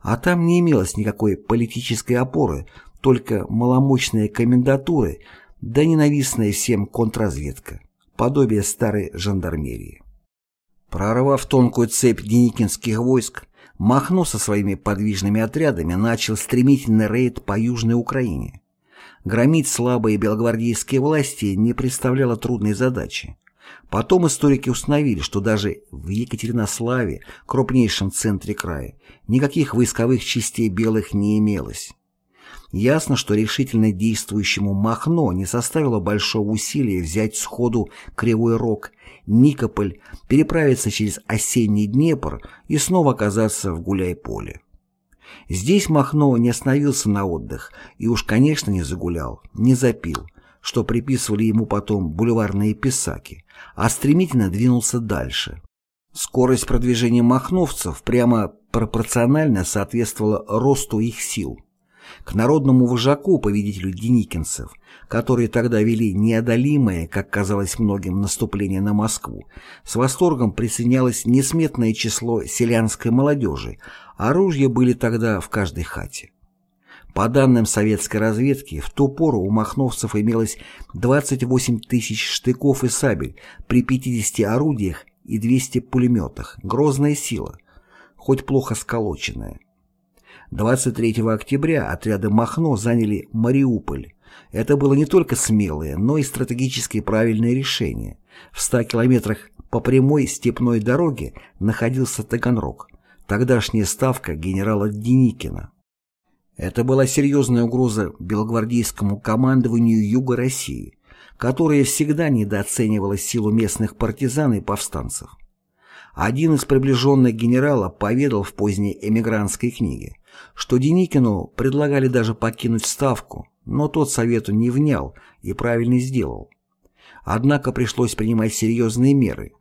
А там не имелось никакой политической опоры, только маломощные комендатуры да ненавистная всем контрразведка, подобие старой жандармерии. Прорвав тонкую цепь деникинских войск, Махно со своими подвижными отрядами начал стремительный рейд по Южной Украине. Громить слабые белогвардейские власти не представляло трудной задачи. Потом историки установили, что даже в Екатеринославе, крупнейшем центре края, никаких войсковых частей белых не имелось. Ясно, что решительно действующему Махно не составило большого усилия взять сходу Кривой Рог, Никополь, переправиться через осенний Днепр и снова оказаться в Гуляй-Поле. Здесь Махно не остановился на отдых и уж, конечно, не загулял, не запил, что приписывали ему потом бульварные писаки, а стремительно двинулся дальше. Скорость продвижения махновцев прямо пропорционально соответствовала росту их сил. К народному вожаку, победителю деникинцев, которые тогда вели неодолимое, как казалось многим, наступление на Москву, с восторгом присоединялось несметное число селянской молодежи, оружия были тогда в каждой хате. По данным советской разведки, в ту пору у махновцев имелось 28 тысяч штыков и сабель при 50 орудиях и 200 пулеметах. Грозная сила, хоть плохо сколоченная. 23 октября отряды Махно заняли Мариуполь. Это было не только смелое, но и стратегически правильное решение. В 100 километрах по прямой степной дороге находился Таганрог, тогдашняя ставка генерала Деникина. Это была серьезная угроза белогвардейскому командованию Юга России, которое всегда недооценивало силу местных партизан и повстанцев. Один из приближенных генерала поведал в поздней эмигрантской книге, что Деникину предлагали даже покинуть Ставку, но тот совету не внял и правильно сделал. Однако пришлось принимать серьезные меры.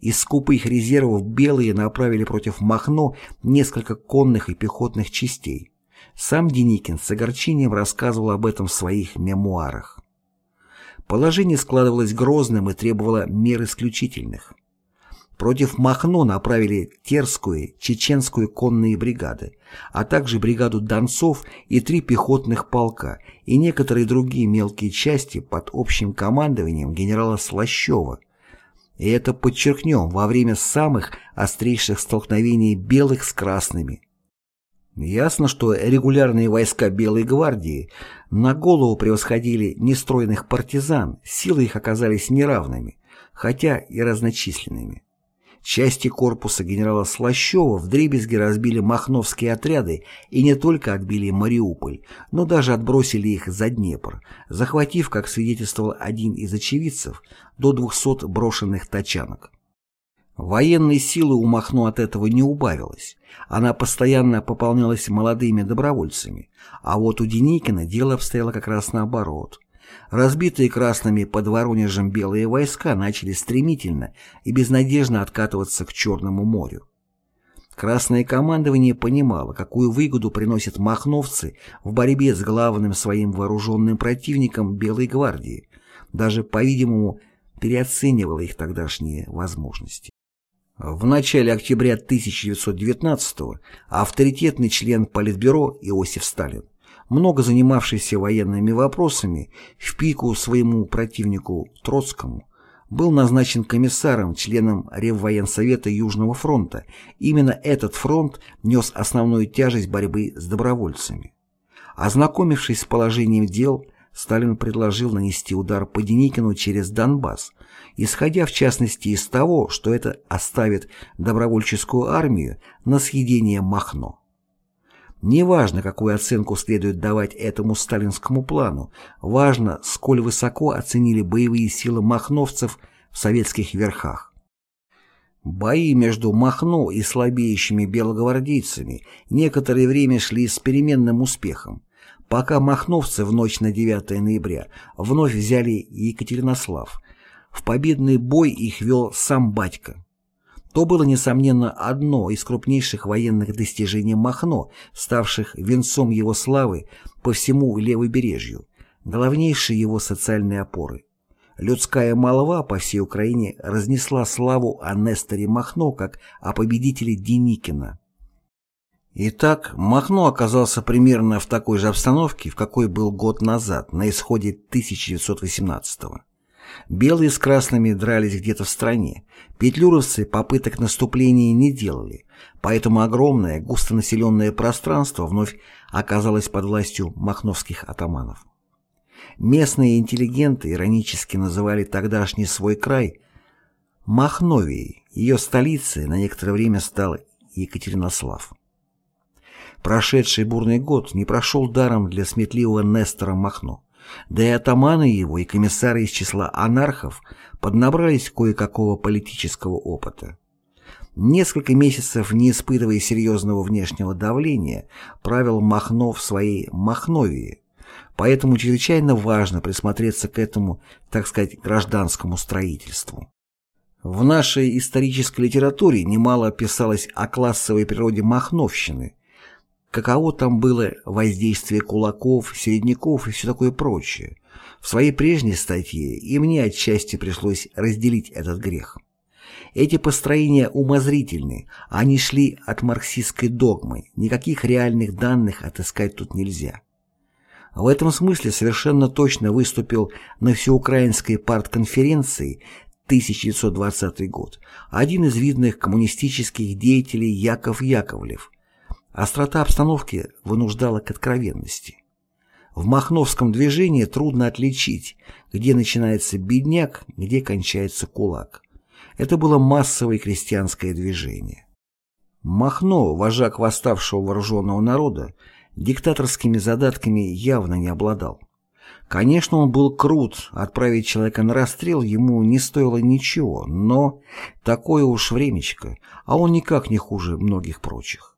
Из скупых резервов белые направили против Махно несколько конных и пехотных частей. Сам Деникин с огорчением рассказывал об этом в своих мемуарах. Положение складывалось грозным и требовало мер исключительных. Против Махно направили Терскую, Чеченскую конные бригады, а также бригаду Донцов и три пехотных полка и некоторые другие мелкие части под общим командованием генерала Слащева. И это подчеркнем во время самых острейших столкновений белых с красными. Ясно, что регулярные войска Белой гвардии на голову превосходили нестройных партизан, силы их оказались неравными, хотя и разночисленными. Части корпуса генерала Слащева вдребезги разбили махновские отряды и не только отбили Мариуполь, но даже отбросили их за Днепр, захватив, как свидетельствовал один из очевидцев, до 200 брошенных тачанок. Военной силы у Махно от этого не убавилось. Она постоянно пополнялась молодыми добровольцами, а вот у Деникина дело обстояло как раз наоборот. Разбитые красными под Воронежем белые войска начали стремительно и безнадежно откатываться к Черному морю. Красное командование понимало, какую выгоду приносят махновцы в борьбе с главным своим вооруженным противником Белой гвардии, даже, по-видимому, переоценивало их тогдашние возможности. В начале октября 1919 авторитетный член Политбюро Иосиф Сталин много занимавшийся военными вопросами, в пику своему противнику Троцкому, был назначен комиссаром, членом Реввоенсовета Южного фронта. Именно этот фронт нес основную тяжесть борьбы с добровольцами. Ознакомившись с положением дел, Сталин предложил нанести удар по Деникину через Донбасс, исходя в частности из того, что это оставит добровольческую армию на съедение Махно. Неважно, какую оценку следует давать этому сталинскому плану, важно, сколь высоко оценили боевые силы махновцев в советских верхах. Бои между Махно и слабеющими белогвардейцами некоторое время шли с переменным успехом, пока махновцы в ночь на 9 ноября вновь взяли Екатеринослав. В победный бой их вел сам батька. То было, несомненно, одно из крупнейших военных достижений Махно, ставших венцом его славы по всему левобережью, главнейшей его социальной опоры. Людская молва по всей Украине разнесла славу о Несторе Махно как о победителе Деникина. Итак, Махно оказался примерно в такой же обстановке, в какой был год назад, на исходе 1918 года. Белые с красными дрались где-то в стране. Петлюровцы попыток наступления не делали, поэтому огромное густонаселенное пространство вновь оказалось под властью махновских атаманов. Местные интеллигенты иронически называли тогдашний свой край Махновией, ее столицей на некоторое время стал Екатеринослав. Прошедший бурный год не прошел даром для сметливого Нестора Махно. Да и атаманы его и комиссары из числа анархов поднабрались кое-какого политического опыта. Несколько месяцев, не испытывая серьезного внешнего давления, правил Махно в своей Махновии. Поэтому чрезвычайно важно присмотреться к этому, так сказать, гражданскому строительству. В нашей исторической литературе немало писалось о классовой природе Махновщины, каково там было воздействие кулаков, середняков и все такое прочее. В своей прежней статье и мне отчасти пришлось разделить этот грех. Эти построения умозрительны, они шли от марксистской догмы, никаких реальных данных отыскать тут нельзя. В этом смысле совершенно точно выступил на всеукраинской партконференции 1920 год один из видных коммунистических деятелей Яков Яковлев, Острота обстановки вынуждала к откровенности. В махновском движении трудно отличить, где начинается бедняк, где кончается кулак. Это было массовое крестьянское движение. Махно, вожак восставшего вооруженного народа, диктаторскими задатками явно не обладал. Конечно, он был крут, отправить человека на расстрел ему не стоило ничего, но такое уж времечко, а он никак не хуже многих прочих.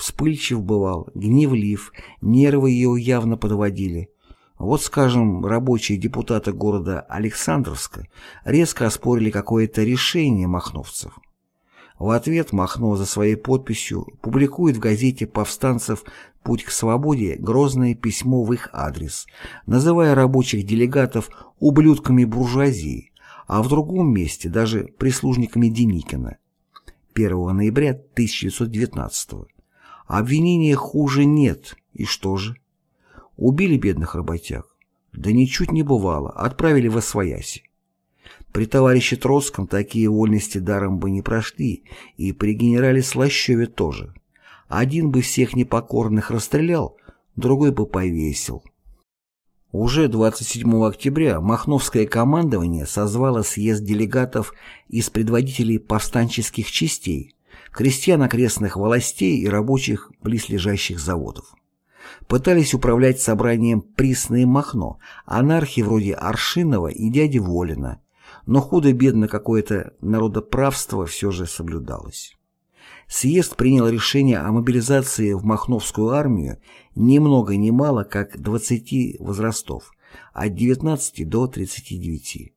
Вспыльчив бывал, гневлив, нервы ее явно подводили. Вот, скажем, рабочие депутаты города Александровска резко оспорили какое-то решение махновцев. В ответ Махно за своей подписью публикует в газете повстанцев «Путь к свободе» грозное письмо в их адрес, называя рабочих делегатов ублюдками буржуазии, а в другом месте даже прислужниками Деникина. 1 ноября 1919 -го. Обвинения хуже нет, и что же? Убили бедных работяг? Да ничуть не бывало, отправили в Освояси. При товарище Троцком такие вольности даром бы не прошли, и при генерале Слащеве тоже. Один бы всех непокорных расстрелял, другой бы повесил. Уже 27 октября Махновское командование созвало съезд делегатов из предводителей повстанческих частей, крестьян окрестных властей и рабочих близлежащих заводов. Пытались управлять собранием Присны и Махно, анархи вроде Аршинова и дяди Волина, но худо-бедно какое-то народоправство все же соблюдалось. Съезд принял решение о мобилизации в Махновскую армию ни много ни мало, как 20 возрастов, от 19 до 39.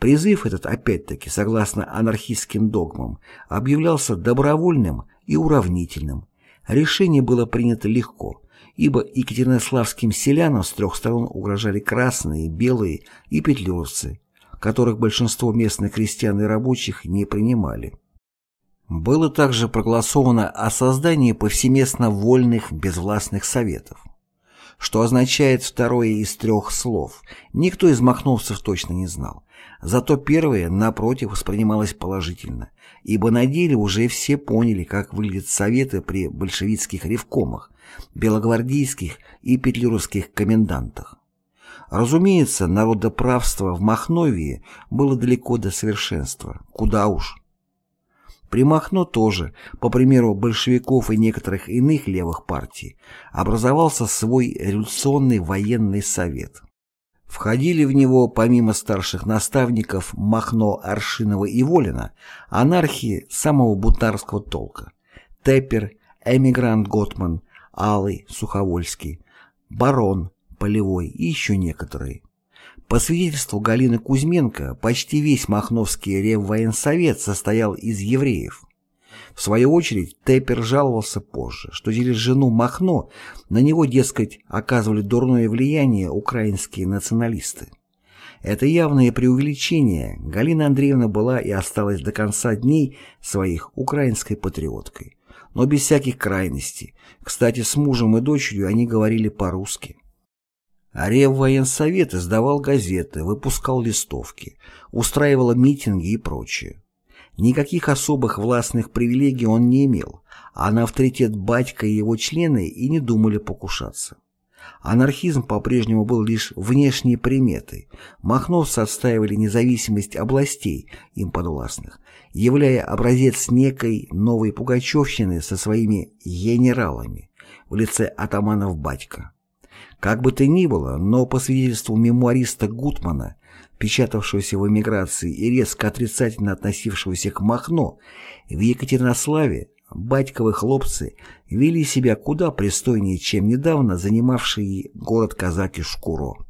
Призыв этот, опять-таки, согласно анархистским догмам, объявлялся добровольным и уравнительным. Решение было принято легко, ибо екатеринославским селянам с трех сторон угрожали красные, белые и петлюровцы, которых большинство местных крестьян и рабочих не принимали. Было также проголосовано о создании повсеместно вольных безвластных советов, что означает второе из трех слов. Никто из махновцев точно не знал. Зато первое, напротив, воспринималось положительно, ибо на деле уже все поняли, как выглядят советы при большевистских ревкомах, белогвардейских и петлюровских комендантах. Разумеется, народоправство в Махновии было далеко до совершенства, куда уж. При Махно тоже, по примеру большевиков и некоторых иных левых партий, образовался свой революционный военный совет. Входили в него, помимо старших наставников Махно, Аршинова и Волина, анархии самого бутарского толка – Теппер, эмигрант Готман, Алый, Суховольский, Барон, Полевой и еще некоторые. По свидетельству Галины Кузьменко, почти весь Махновский реввоенсовет состоял из евреев. В свою очередь, Теппер жаловался позже, что через жену Махно на него, дескать, оказывали дурное влияние украинские националисты. Это явное преувеличение. Галина Андреевна была и осталась до конца дней своих украинской патриоткой. Но без всяких крайностей. Кстати, с мужем и дочерью они говорили по-русски. Реввоенсовет издавал газеты, выпускал листовки, устраивал митинги и прочее. Никаких особых властных привилегий он не имел, а на авторитет батька и его члены и не думали покушаться. Анархизм по-прежнему был лишь внешней приметой. Махновцы отстаивали независимость областей, им подвластных, являя образец некой новой пугачевщины со своими генералами в лице атаманов батька. Как бы то ни было, но по свидетельству мемуариста Гутмана, печатавшегося в эмиграции и резко отрицательно относившегося к Махно, в Екатеринославе батьковы хлопцы вели себя куда пристойнее, чем недавно занимавшие город казаки Шкуро.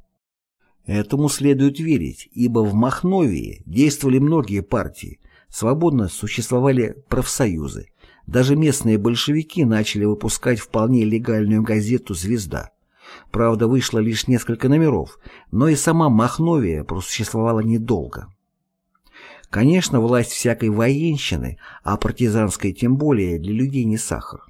Этому следует верить, ибо в Махновии действовали многие партии, свободно существовали профсоюзы, даже местные большевики начали выпускать вполне легальную газету «Звезда». Правда, вышло лишь несколько номеров, но и сама Махновия просуществовала недолго. Конечно, власть всякой военщины, а партизанской тем более, для людей не сахар.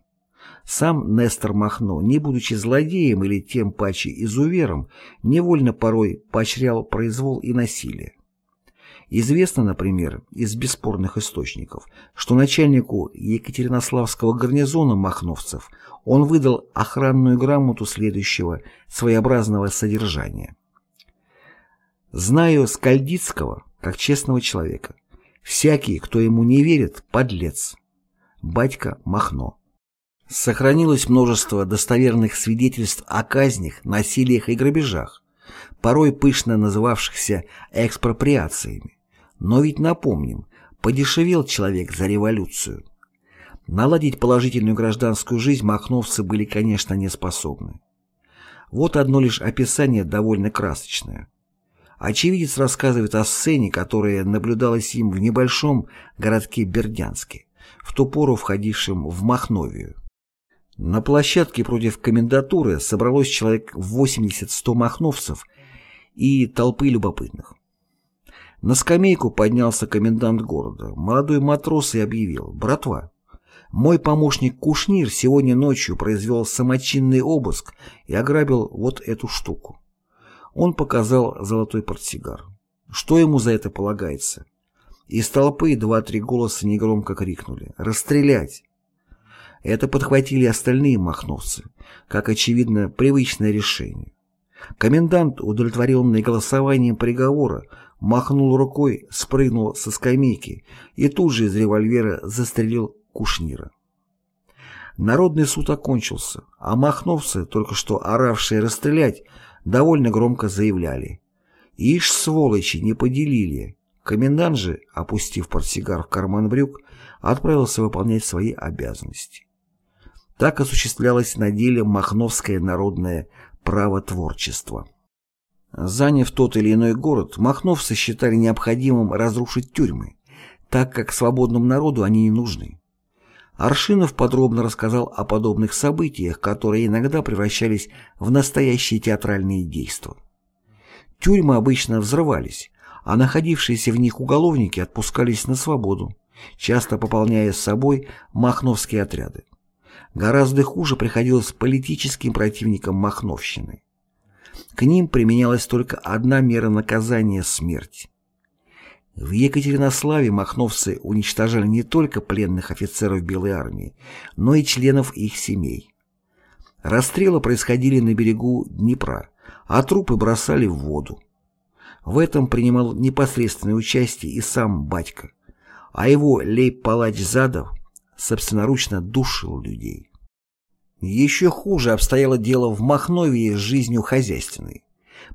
Сам Нестор Махно, не будучи злодеем или тем паче изувером, невольно порой поощрял произвол и насилие. Известно, например, из бесспорных источников, что начальнику Екатеринославского гарнизона махновцев он выдал охранную грамоту следующего своеобразного содержания. «Знаю Скальдицкого как честного человека. Всякий, кто ему не верит, подлец. Батька Махно». Сохранилось множество достоверных свидетельств о казнях, насилиях и грабежах, порой пышно называвшихся экспроприациями. Но ведь напомним, подешевел человек за революцию. Наладить положительную гражданскую жизнь махновцы были, конечно, не способны. Вот одно лишь описание довольно красочное. Очевидец рассказывает о сцене, которая наблюдалась им в небольшом городке Бердянске, в ту пору входившем в Махновию. На площадке против комендатуры собралось человек 80-100 махновцев и толпы любопытных. На скамейку поднялся комендант города, молодой матрос и объявил «Братва, мой помощник Кушнир сегодня ночью произвел самочинный обыск и ограбил вот эту штуку». Он показал золотой портсигар. Что ему за это полагается? Из толпы два-три голоса негромко крикнули «Расстрелять!». Это подхватили остальные махновцы, как, очевидно, привычное решение. Комендант, удовлетворенный голосованием приговора, махнул рукой, спрыгнул со скамейки и тут же из револьвера застрелил Кушнира. Народный суд окончился, а махновцы, только что оравшие расстрелять, довольно громко заявляли. Ишь, сволочи, не поделили. Комендант же, опустив портсигар в карман брюк, отправился выполнять свои обязанности. Так осуществлялось на деле махновское народное правотворчество. Заняв тот или иной город, махновцы считали необходимым разрушить тюрьмы, так как свободному народу они не нужны. Аршинов подробно рассказал о подобных событиях, которые иногда превращались в настоящие театральные действия. Тюрьмы обычно взрывались, а находившиеся в них уголовники отпускались на свободу, часто пополняя с собой махновские отряды. Гораздо хуже приходилось политическим противникам Махновщины. К ним применялась только одна мера наказания – смерть. В Екатеринославе махновцы уничтожали не только пленных офицеров Белой армии, но и членов их семей. Расстрелы происходили на берегу Днепра, а трупы бросали в воду. В этом принимал непосредственное участие и сам батька, а его лейб-палач Задов собственноручно душил людей. Еще хуже обстояло дело в Махновии с жизнью хозяйственной.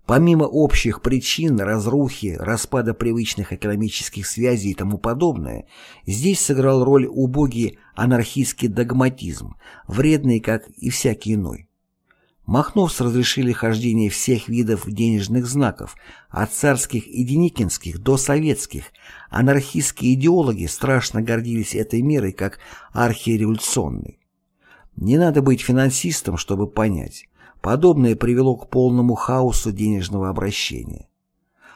Помимо общих причин разрухи, распада привычных экономических связей и тому подобное, здесь сыграл роль убогий анархистский догматизм, вредный, как и всякий иной. Махновцы разрешили хождение всех видов денежных знаков, от царских и деникинских до советских. Анархистские идеологи страшно гордились этой мерой как архиреволюционной. Не надо быть финансистом, чтобы понять. Подобное привело к полному хаосу денежного обращения.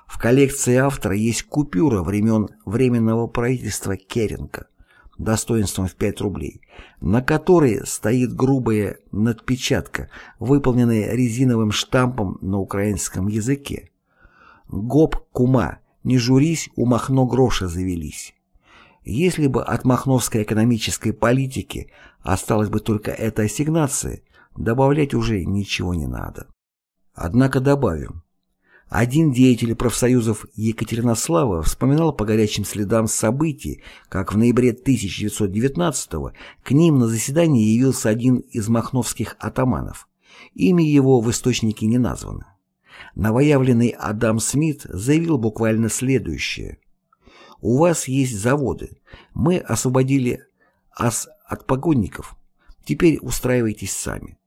В коллекции автора есть купюра времен Временного правительства Керенка достоинством в 5 рублей, на которой стоит грубая надпечатка, выполненная резиновым штампом на украинском языке. «Гоп, кума, не журись, у Махно гроша завелись». Если бы от махновской экономической политики осталась бы только эта ассигнация, добавлять уже ничего не надо. Однако добавим, один деятель профсоюзов Екатеринослава вспоминал по горячим следам событий, как в ноябре 1919 к ним на заседание явился один из махновских атаманов. Имя его в источнике не названо. Новоявленный Адам Смит заявил буквально следующее. «У вас есть заводы. Мы освободили ас от погонников. Теперь устраивайтесь сами.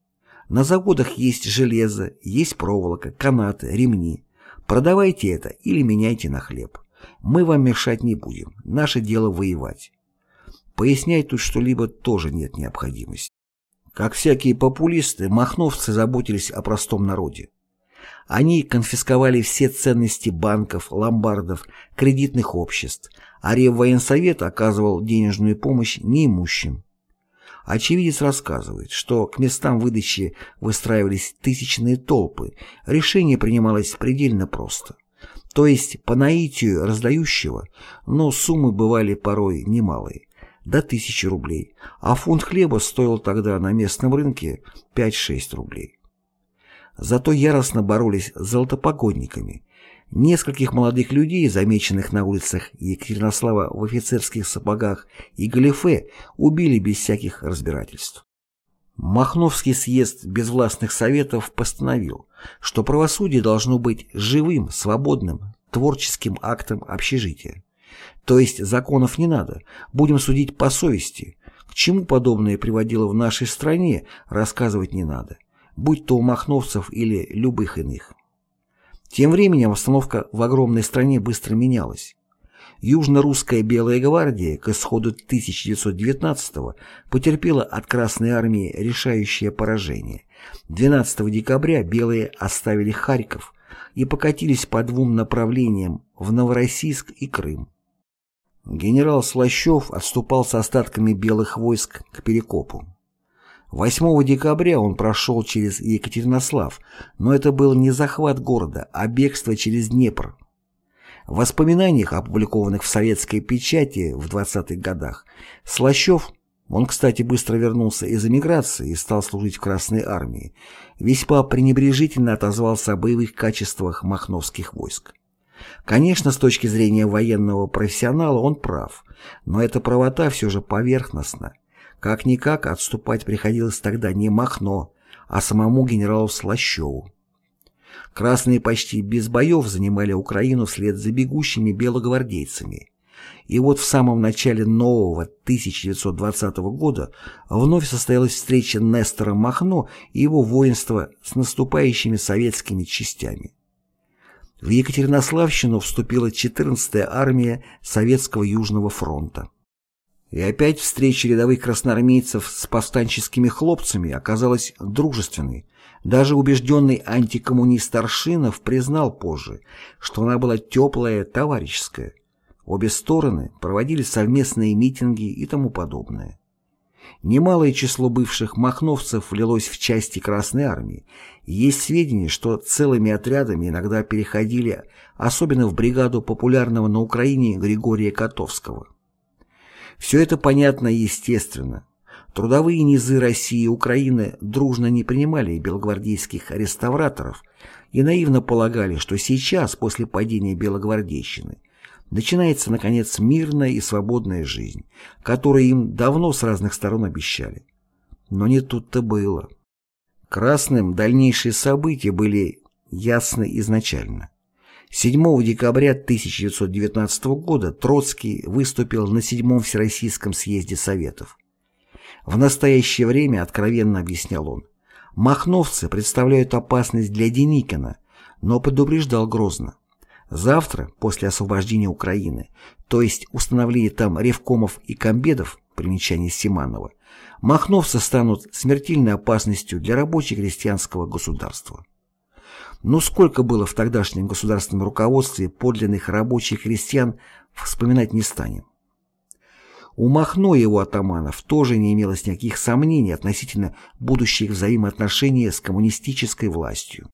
На заводах есть железо, есть проволока, канаты, ремни. Продавайте это или меняйте на хлеб. Мы вам мешать не будем. Наше дело воевать. Пояснять тут что-либо тоже нет необходимости. Как всякие популисты, махновцы заботились о простом народе. Они конфисковали все ценности банков, ломбардов, кредитных обществ, а Реввоенсовет оказывал денежную помощь неимущим. Очевидец рассказывает, что к местам выдачи выстраивались тысячные толпы, решение принималось предельно просто. То есть по наитию раздающего, но суммы бывали порой немалые, до тысячи рублей, а фунт хлеба стоил тогда на местном рынке 5-6 рублей. Зато яростно боролись с золотопогодниками, Нескольких молодых людей, замеченных на улицах Екатеринослава в офицерских сапогах и галифе, убили без всяких разбирательств. Махновский съезд безвластных советов постановил, что правосудие должно быть живым, свободным, творческим актом общежития. То есть законов не надо, будем судить по совести. К чему подобное приводило в нашей стране, рассказывать не надо, будь то у махновцев или любых иных. Тем временем обстановка в огромной стране быстро менялась. Южно-русская Белая гвардия к исходу 1919-го потерпела от Красной армии решающее поражение. 12 декабря белые оставили Харьков, и покатились по двум направлениям в Новороссийск и Крым. Генерал Слащев отступал с остатками белых войск к Перекопу. 8 декабря он прошел через Екатеринослав, но это был не захват города, а бегство через Днепр. В воспоминаниях, опубликованных в советской печати в 20-х годах, Слащев, он, кстати, быстро вернулся из эмиграции и стал служить в Красной армии, весьма пренебрежительно отозвался о боевых качествах махновских войск. Конечно, с точки зрения военного профессионала он прав, но эта правота все же поверхностна. Как-никак отступать приходилось тогда не Махно, а самому генералу Слащеву. Красные почти без боев занимали Украину вслед за бегущими белогвардейцами. И вот в самом начале нового 1920 года вновь состоялась встреча Нестора Махно и его воинства с наступающими советскими частями. В Екатеринославщину вступила 14-я армия Советского Южного фронта. И опять встреча рядовых красноармейцев с повстанческими хлопцами оказалась дружественной. Даже убежденный антикоммунист Старшинов признал позже, что она была теплая, товарищеская. Обе стороны проводили совместные митинги и тому подобное. Немалое число бывших махновцев влилось в части Красной Армии. Есть сведения, что целыми отрядами иногда переходили, особенно в бригаду популярного на Украине Григория Котовского. Все это понятно и естественно. Трудовые низы России и Украины дружно не принимали белогвардейских реставраторов и наивно полагали, что сейчас, после падения белогвардейщины, начинается, наконец, мирная и свободная жизнь, которую им давно с разных сторон обещали. Но не тут-то было. Красным дальнейшие события были ясны изначально. 7 декабря 1919 года Троцкий выступил на Седьмом Всероссийском съезде Советов. В настоящее время, откровенно объяснял он, махновцы представляют опасность для Деникина, но предупреждал грозно. Завтра, после освобождения Украины, то есть установления там ревкомов и комбедов, примечание Симанова, махновцы станут смертельной опасностью для рабоче-крестьянского государства. Но сколько было в тогдашнем государственном руководстве подлинных рабочих крестьян, вспоминать не станем. У Махно и его атаманов тоже не имелось никаких сомнений относительно будущих взаимоотношений с коммунистической властью.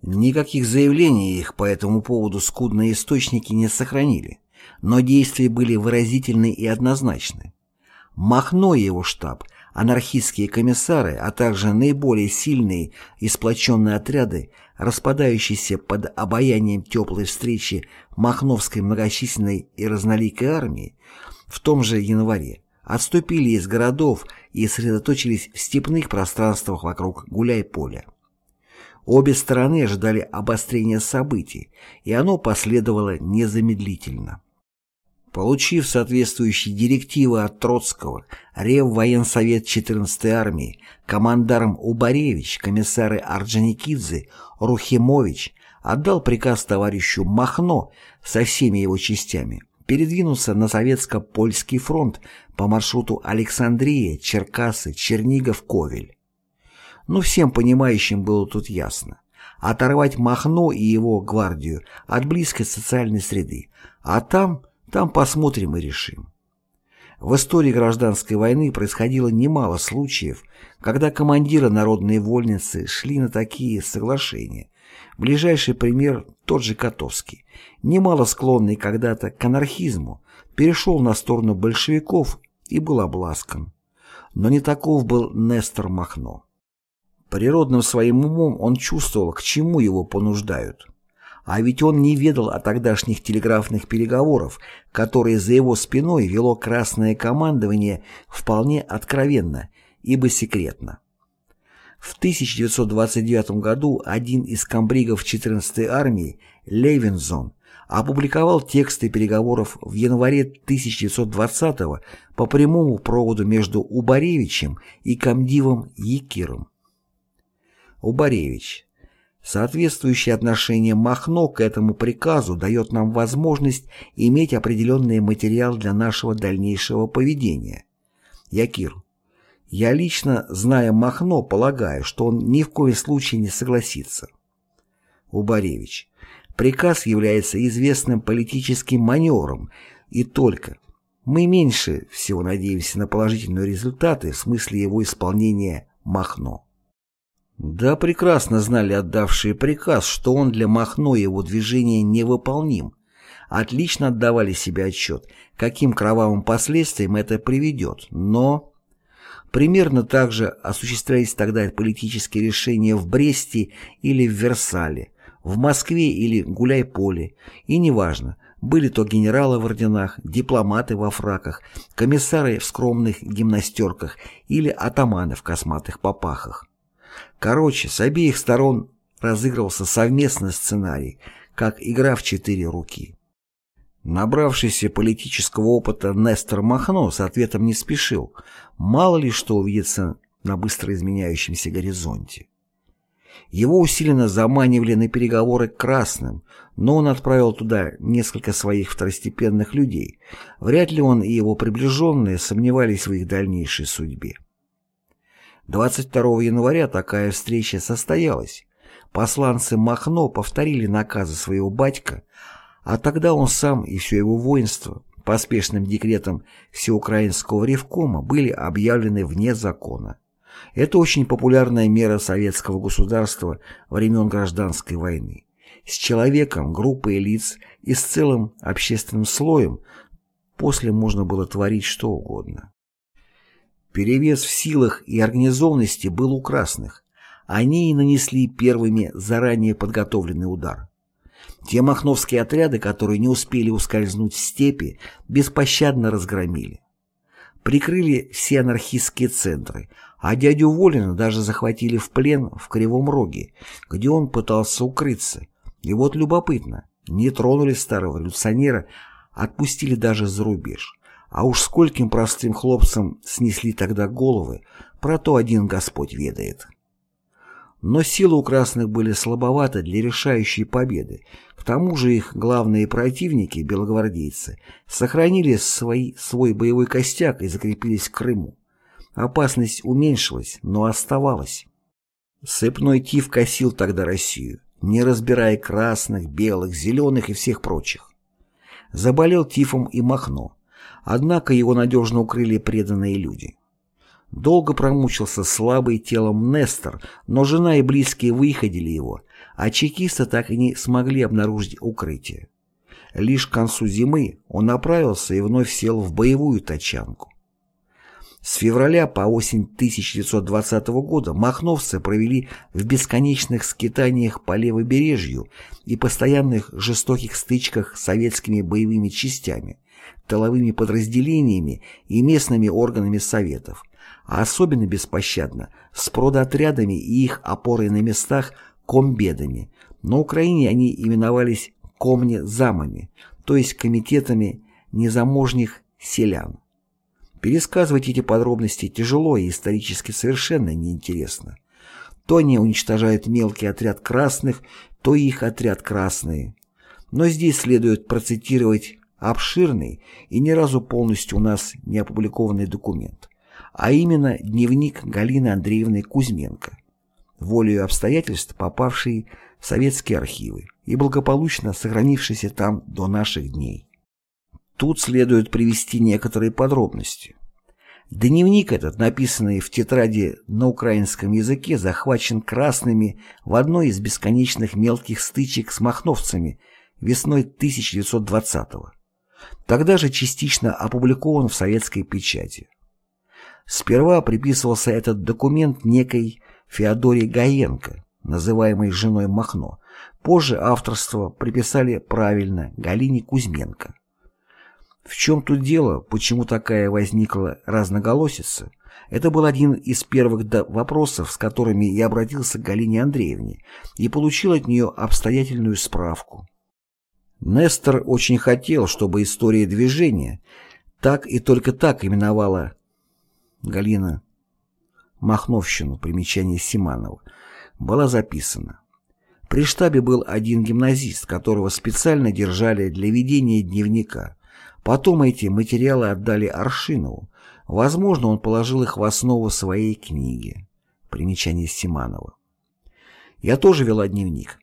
Никаких заявлений их по этому поводу скудные источники не сохранили, но действия были выразительны и однозначны. Махно и его штаб, анархистские комиссары, а также наиболее сильные и сплоченные отряды, распадающиеся под обаянием теплой встречи Махновской многочисленной и разноликой армии, в том же январе, отступили из городов и сосредоточились в степных пространствах вокруг Гуляй-Поля. Обе стороны ожидали обострения событий, и оно последовало незамедлительно. Получив соответствующие директивы от Троцкого, Реввоенсовет 14-й армии, командарм Убаревич, комиссары Орджоникидзе, Рухимович отдал приказ товарищу Махно со всеми его частями передвинуться на советско-польский фронт по маршруту Александрия, Черкасы, Чернигов, Ковель. Но всем понимающим было тут ясно. Оторвать Махно и его гвардию от близкой социальной среды, а там, там посмотрим и решим. В истории гражданской войны происходило немало случаев, когда командиры народной вольницы шли на такие соглашения. Ближайший пример – тот же Котовский, немало склонный когда-то к анархизму, перешел на сторону большевиков и был обласкан. Но не таков был Нестор Махно. Природным своим умом он чувствовал, к чему его понуждают. А ведь он не ведал о тогдашних телеграфных переговорах, которые за его спиной вело Красное командование вполне откровенно, ибо секретно. В 1929 году один из комбригов 14-й армии, Левинзон, опубликовал тексты переговоров в январе 1920 по прямому проводу между Убаревичем и комдивом Якиром. Убаревич. Соответствующее отношение Махно к этому приказу дает нам возможность иметь определенный материал для нашего дальнейшего поведения. Якир. Я лично, зная Махно, полагаю, что он ни в коем случае не согласится. Убаревич. Приказ является известным политическим маневром и только. Мы меньше всего надеемся на положительные результаты в смысле его исполнения Махно. Да, прекрасно знали отдавшие приказ, что он для Махно и его движения невыполним. Отлично отдавали себе отчет, каким кровавым последствиям это приведет, но... Примерно так же осуществлялись тогда политические решения в Бресте или в Версале, в Москве или Гуляй-Поле, и неважно, были то генералы в орденах, дипломаты во фраках, комиссары в скромных гимнастерках или атаманы в косматых попахах. Короче, с обеих сторон разыгрывался совместный сценарий, как игра в четыре руки. Набравшийся политического опыта Нестор Махно с ответом не спешил, мало ли что увидится на быстро изменяющемся горизонте. Его усиленно заманивали на переговоры к красным, но он отправил туда несколько своих второстепенных людей. Вряд ли он и его приближенные сомневались в их дальнейшей судьбе. 22 января такая встреча состоялась. Посланцы Махно повторили наказы своего батька, а тогда он сам и все его воинство поспешным декретом Всеукраинского ревкома были объявлены вне закона. Это очень популярная мера советского государства времен Гражданской войны. С человеком, группой лиц и с целым общественным слоем после можно было творить что угодно. Перевес в силах и организованности был у красных. Они и нанесли первыми заранее подготовленный удар. Те махновские отряды, которые не успели ускользнуть в степи, беспощадно разгромили. Прикрыли все анархистские центры, а дядю Волина даже захватили в плен в Кривом Роге, где он пытался укрыться. И вот любопытно, не тронули старого революционера, отпустили даже за рубеж. А уж скольким простым хлопцам снесли тогда головы, про то один Господь ведает. Но силы у красных были слабоваты для решающей победы. К тому же их главные противники, белогвардейцы, сохранили свои, свой боевой костяк и закрепились в Крыму. Опасность уменьшилась, но оставалась. Сыпной тиф косил тогда Россию, не разбирая красных, белых, зеленых и всех прочих. Заболел тифом и Махно, однако его надежно укрыли преданные люди. Долго промучился слабый телом Нестор, но жена и близкие выходили его, а чекисты так и не смогли обнаружить укрытие. Лишь к концу зимы он направился и вновь сел в боевую тачанку. С февраля по осень 1920 года махновцы провели в бесконечных скитаниях по левобережью и постоянных жестоких стычках с советскими боевыми частями, тыловыми подразделениями и местными органами советов, а особенно беспощадно с продотрядами и их опорой на местах комбедами. На Украине они именовались комне-замами, то есть комитетами незаможних селян. Пересказывать эти подробности тяжело и исторически совершенно неинтересно. То они уничтожают мелкий отряд красных, то их отряд красные. Но здесь следует процитировать обширный и ни разу полностью у нас не опубликованный документ а именно дневник Галины Андреевны Кузьменко, волею обстоятельств попавший в советские архивы и благополучно сохранившийся там до наших дней. Тут следует привести некоторые подробности. Дневник этот, написанный в тетради на украинском языке, захвачен красными в одной из бесконечных мелких стычек с махновцами весной 1920-го. Тогда же частично опубликован в советской печати. Сперва приписывался этот документ некой Феодоре Гаенко, называемой женой Махно. Позже авторство приписали правильно Галине Кузьменко. В чем тут дело, почему такая возникла разноголосица? Это был один из первых вопросов, с которыми я обратился к Галине Андреевне и получил от нее обстоятельную справку. Нестор очень хотел, чтобы история движения так и только так именовала Галина Махновщину, примечание Симанова, была записана. При штабе был один гимназист, которого специально держали для ведения дневника. Потом эти материалы отдали Аршинову. Возможно, он положил их в основу своей книги. Примечание Симанова. Я тоже вела дневник.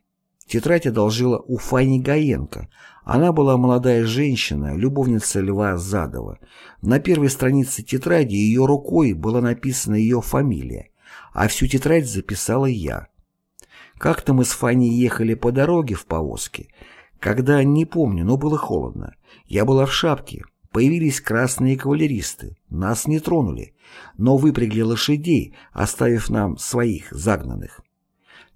Тетрадь одолжила у Фани Гаенко. Она была молодая женщина, любовница Льва Задова. На первой странице тетради ее рукой была написана ее фамилия, а всю тетрадь записала я. Как-то мы с Фаней ехали по дороге в повозке, когда, не помню, но было холодно. Я была в шапке, появились красные кавалеристы, нас не тронули, но выпрягли лошадей, оставив нам своих загнанных.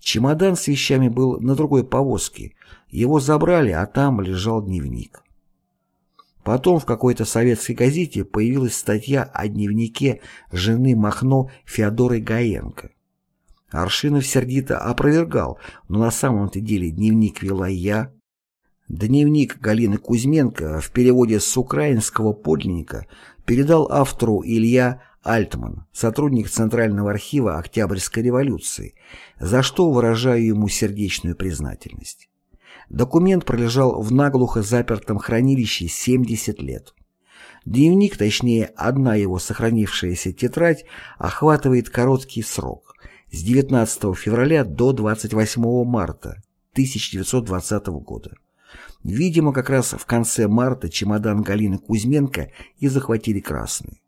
Чемодан с вещами был на другой повозке. Его забрали, а там лежал дневник. Потом в какой-то советской газете появилась статья о дневнике жены Махно Феодоры Гаенко. Аршинов сердито опровергал, но на самом-то деле дневник вела я. Дневник Галины Кузьменко в переводе с украинского подлинника передал автору Илья Альтман, сотрудник Центрального архива Октябрьской революции, за что выражаю ему сердечную признательность. Документ пролежал в наглухо запертом хранилище 70 лет. Дневник, точнее, одна его сохранившаяся тетрадь, охватывает короткий срок – с 19 февраля до 28 марта 1920 года. Видимо, как раз в конце марта чемодан Галины Кузьменко и захватили красные.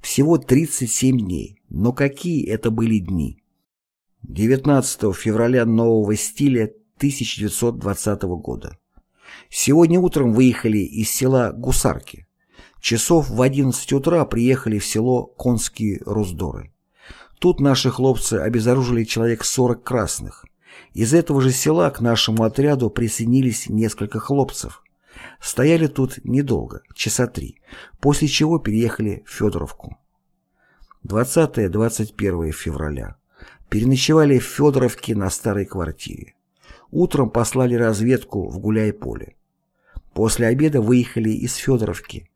Всего 37 дней, но какие это были дни? 19 февраля нового стиля 1920 года. Сегодня утром выехали из села Гусарки. Часов в 11 утра приехали в село Конские Руздоры. Тут наши хлопцы обезоружили человек 40 красных. Из этого же села к нашему отряду присоединились несколько хлопцев. Стояли тут недолго, часа три, после чего переехали в Федоровку. 20-21 февраля. Переночевали в Федоровке на старой квартире. Утром послали разведку в Гуляй-поле. После обеда выехали из Федоровки.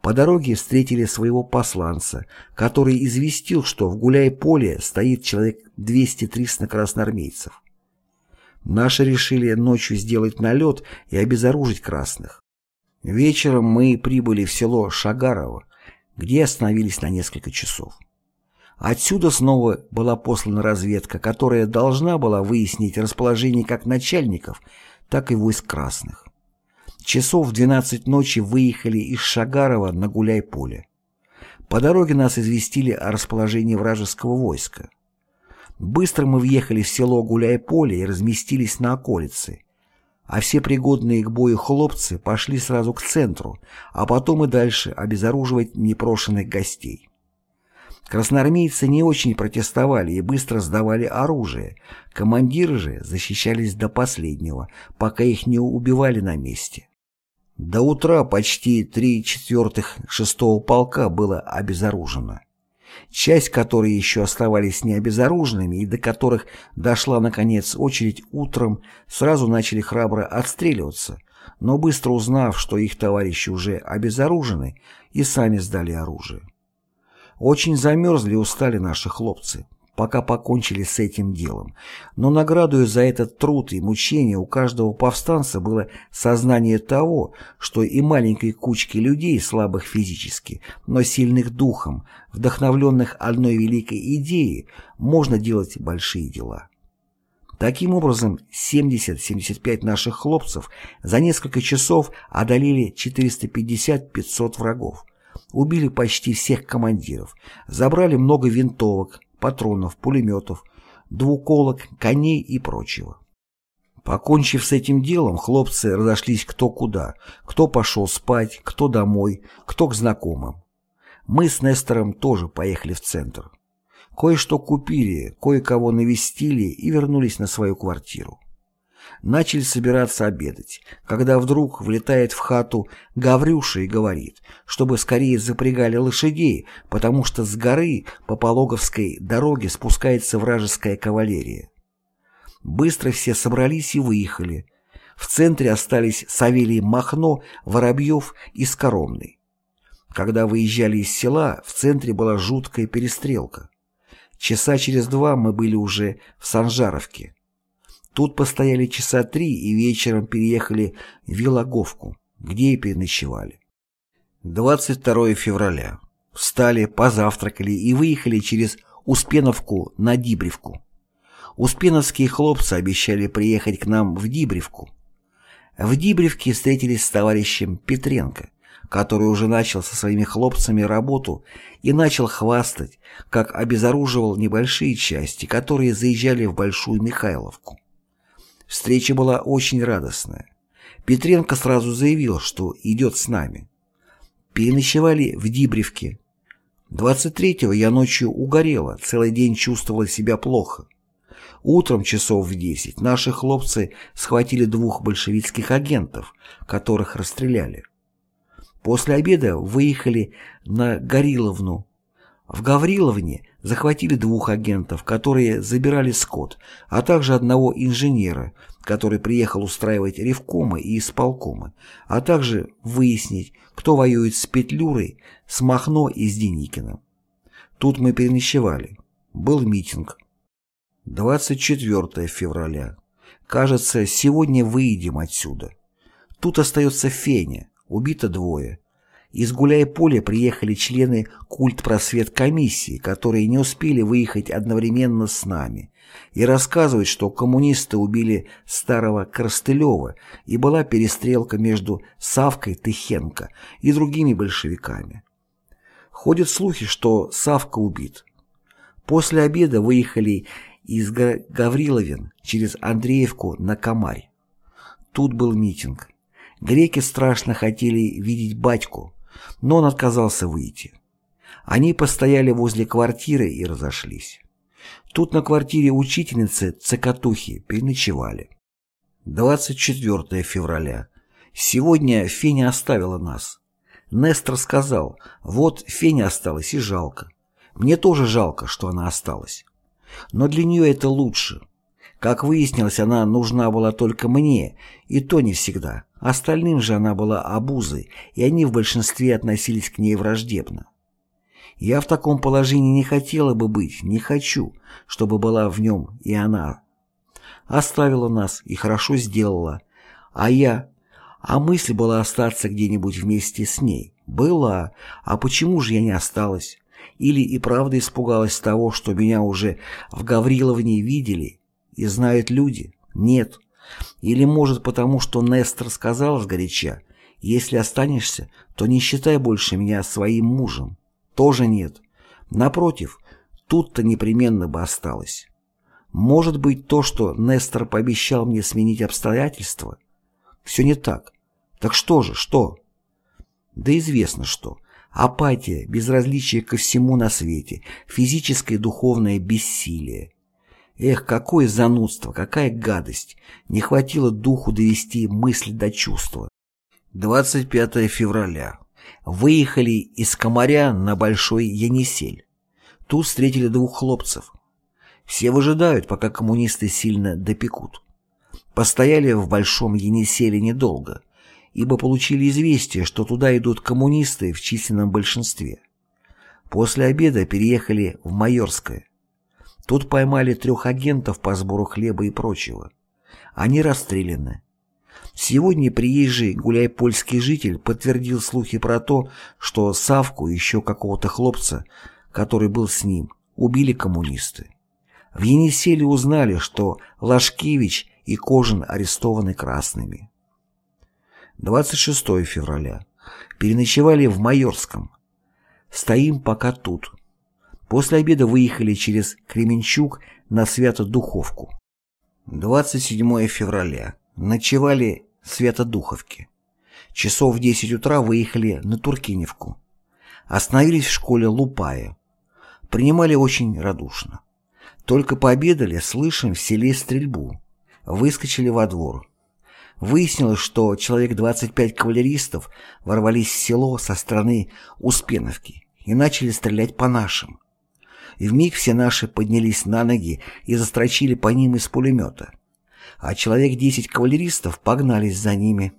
По дороге встретили своего посланца, который известил, что в Гуляй-поле стоит человек 200-300 красноармейцев. Наши решили ночью сделать налет и обезоружить красных. Вечером мы прибыли в село Шагарово, где остановились на несколько часов. Отсюда снова была послана разведка, которая должна была выяснить расположение как начальников, так и войск красных. Часов в 12 ночи выехали из Шагарова на Гуляй-поле. По дороге нас известили о расположении вражеского войска. Быстро мы въехали в село Гуляй-Поле и разместились на околице, а все пригодные к бою хлопцы пошли сразу к центру, а потом и дальше обезоруживать непрошенных гостей. Красноармейцы не очень протестовали и быстро сдавали оружие, командиры же защищались до последнего, пока их не убивали на месте. До утра почти три четвертых шестого полка было обезоружено часть которой еще оставались необезоруженными и до которых дошла, наконец, очередь утром, сразу начали храбро отстреливаться, но быстро узнав, что их товарищи уже обезоружены, и сами сдали оружие. Очень замерзли и устали наши хлопцы пока покончили с этим делом. Но наградою за этот труд и мучение у каждого повстанца было сознание того, что и маленькой кучки людей, слабых физически, но сильных духом, вдохновленных одной великой идеей, можно делать большие дела. Таким образом, 70-75 наших хлопцев за несколько часов одолели 450-500 врагов, убили почти всех командиров, забрали много винтовок, патронов, пулеметов, двуколок, коней и прочего. Покончив с этим делом, хлопцы разошлись кто куда, кто пошел спать, кто домой, кто к знакомым. Мы с Нестором тоже поехали в центр. Кое-что купили, кое-кого навестили и вернулись на свою квартиру начали собираться обедать, когда вдруг влетает в хату Гаврюша и говорит, чтобы скорее запрягали лошадей, потому что с горы по Пологовской дороге спускается вражеская кавалерия. Быстро все собрались и выехали. В центре остались Савелий Махно, Воробьев и Скоромный. Когда выезжали из села, в центре была жуткая перестрелка. Часа через два мы были уже в Санжаровке. Тут постояли часа три и вечером переехали в Вилоговку, где и переночевали. 22 февраля. Встали, позавтракали и выехали через Успеновку на Дибревку. Успеновские хлопцы обещали приехать к нам в Дибревку. В Дибревке встретились с товарищем Петренко, который уже начал со своими хлопцами работу и начал хвастать, как обезоруживал небольшие части, которые заезжали в Большую Михайловку. Встреча была очень радостная. Петренко сразу заявил, что идет с нами. Переночевали в Дибревке. 23-го я ночью угорела, целый день чувствовала себя плохо. Утром часов в 10 наши хлопцы схватили двух большевистских агентов, которых расстреляли. После обеда выехали на Гориловну. В Гавриловне захватили двух агентов, которые забирали скот, а также одного инженера, который приехал устраивать ревкомы и исполкомы, а также выяснить, кто воюет с Петлюрой, с Махно и с Деникиным. Тут мы переночевали. Был митинг. 24 февраля. Кажется, сегодня выйдем отсюда. Тут остается Феня, убито двое. Из Гуляй-Поля приехали члены культ-просвет комиссии, которые не успели выехать одновременно с нами, и рассказывают, что коммунисты убили старого Коростылева и была перестрелка между Савкой Тыхенко и другими большевиками. Ходят слухи, что Савка убит. После обеда выехали из Гавриловин через Андреевку на Камарь. Тут был митинг. Греки страшно хотели видеть батьку, но он отказался выйти. Они постояли возле квартиры и разошлись. Тут на квартире учительницы Цокотухи переночевали. 24 февраля. Сегодня Феня оставила нас. Нестор сказал, вот Феня осталась и жалко. Мне тоже жалко, что она осталась. Но для нее это лучше. Как выяснилось, она нужна была только мне, и то не всегда. Остальным же она была обузой, и они в большинстве относились к ней враждебно. Я в таком положении не хотела бы быть, не хочу, чтобы была в нем и она. Оставила нас и хорошо сделала. А я... А мысль была остаться где-нибудь вместе с ней. Была. А почему же я не осталась? Или и правда испугалась того, что меня уже в Гавриловне видели и знают люди? Нет. Или, может, потому что Нестор сказал сгоряча, «Если останешься, то не считай больше меня своим мужем». Тоже нет. Напротив, тут-то непременно бы осталось. Может быть, то, что Нестор пообещал мне сменить обстоятельства? Все не так. Так что же, что? Да известно что. Апатия, безразличие ко всему на свете, физическое и духовное бессилие. Эх, какое занудство, какая гадость! Не хватило духу довести мысль до чувства. 25 февраля. Выехали из Комаря на Большой Енисей. Тут встретили двух хлопцев. Все выжидают, пока коммунисты сильно допекут. Постояли в Большом Енисейле недолго, ибо получили известие, что туда идут коммунисты в численном большинстве. После обеда переехали в Майорское. Тут поймали трех агентов по сбору хлеба и прочего. Они расстреляны. Сегодня приезжий гуляй-польский житель подтвердил слухи про то, что Савку и еще какого-то хлопца, который был с ним, убили коммунисты. В Енисейле узнали, что Лашкевич и Кожин арестованы красными. 26 февраля. Переночевали в Майорском. Стоим пока тут. После обеда выехали через Кременчуг на Свято-Духовку. 27 февраля. Ночевали в Свято-Духовке. Часов в 10 утра выехали на Туркиневку. Остановились в школе Лупая. Принимали очень радушно. Только пообедали, слышим в селе стрельбу. Выскочили во двор. Выяснилось, что человек 25 кавалеристов ворвались в село со стороны Успеновки и начали стрелять по нашим и вмиг все наши поднялись на ноги и застрочили по ним из пулемета. А человек десять кавалеристов погнались за ними.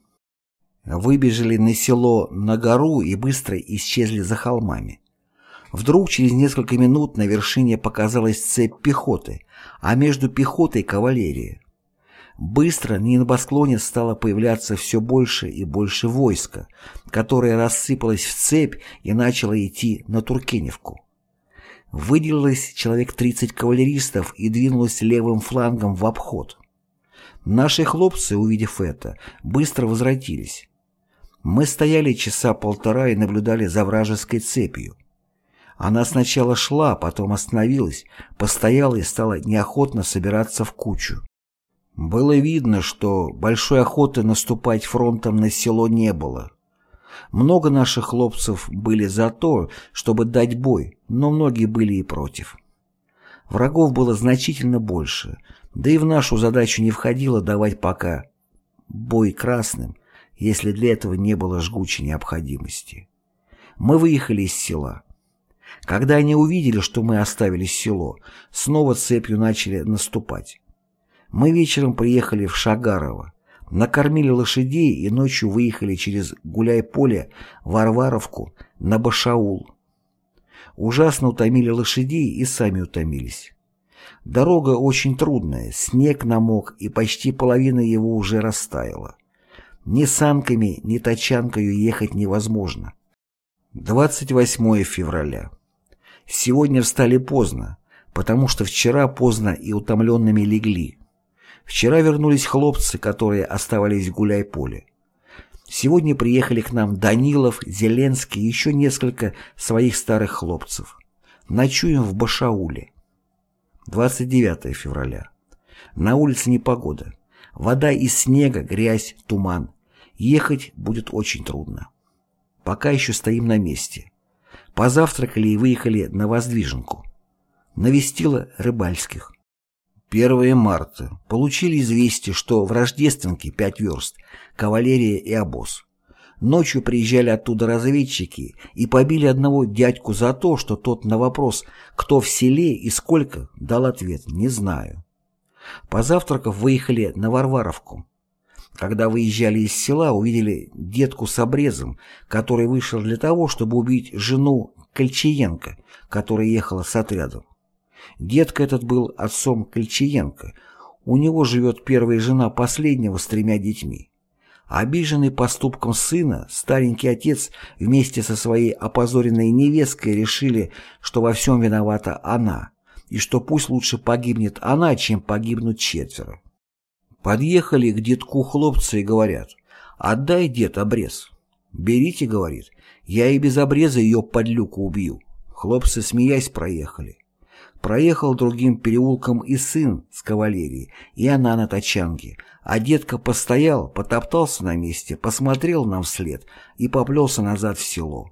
Выбежали на село на гору и быстро исчезли за холмами. Вдруг через несколько минут на вершине показалась цепь пехоты, а между пехотой кавалерия. Быстро на небосклоне стало появляться все больше и больше войска, которое рассыпалось в цепь и начало идти на Туркеневку. Выделилось человек 30 кавалеристов и двинулось левым флангом в обход. Наши хлопцы, увидев это, быстро возвратились. Мы стояли часа полтора и наблюдали за вражеской цепью. Она сначала шла, потом остановилась, постояла и стала неохотно собираться в кучу. Было видно, что большой охоты наступать фронтом на село не было. Много наших хлопцев были за то, чтобы дать бой, но многие были и против. Врагов было значительно больше, да и в нашу задачу не входило давать пока бой красным, если для этого не было жгучей необходимости. Мы выехали из села. Когда они увидели, что мы оставили село, снова цепью начали наступать. Мы вечером приехали в Шагарово, накормили лошадей и ночью выехали через Гуляй-поле в Варваровку на Башаул. Ужасно утомили лошадей и сами утомились. Дорога очень трудная, снег намок и почти половина его уже растаяла. Ни санками, ни тачанкою ехать невозможно. 28 февраля. Сегодня встали поздно, потому что вчера поздно и утомленными легли. Вчера вернулись хлопцы, которые оставались в гуляй-поле. Сегодня приехали к нам Данилов, Зеленский и еще несколько своих старых хлопцев. Ночуем в Башауле. 29 февраля. На улице непогода. Вода из снега, грязь, туман. Ехать будет очень трудно. Пока еще стоим на месте. Позавтракали и выехали на Воздвиженку. Навестила Рыбальских. 1 марта. Получили известие, что в Рождественке пять верст, кавалерия и обоз. Ночью приезжали оттуда разведчики и побили одного дядьку за то, что тот на вопрос «Кто в селе и сколько?» дал ответ «Не знаю». Позавтракав выехали на Варваровку. Когда выезжали из села, увидели детку с обрезом, который вышел для того, чтобы убить жену Кольчиенко, которая ехала с отрядом. Детка этот был отцом Кольчиенко. У него живет первая жена последнего с тремя детьми. Обиженный поступком сына, старенький отец вместе со своей опозоренной невесткой решили, что во всем виновата она, и что пусть лучше погибнет она, чем погибнут четверо. Подъехали к детку хлопцы и говорят, «Отдай, дед, обрез». «Берите», — говорит, — «я и без обреза ее под люку убью». Хлопцы, смеясь, проехали. Проехал другим переулком и сын с кавалерией, и она на тачанке, а детка постоял, потоптался на месте, посмотрел нам вслед и поплелся назад в село.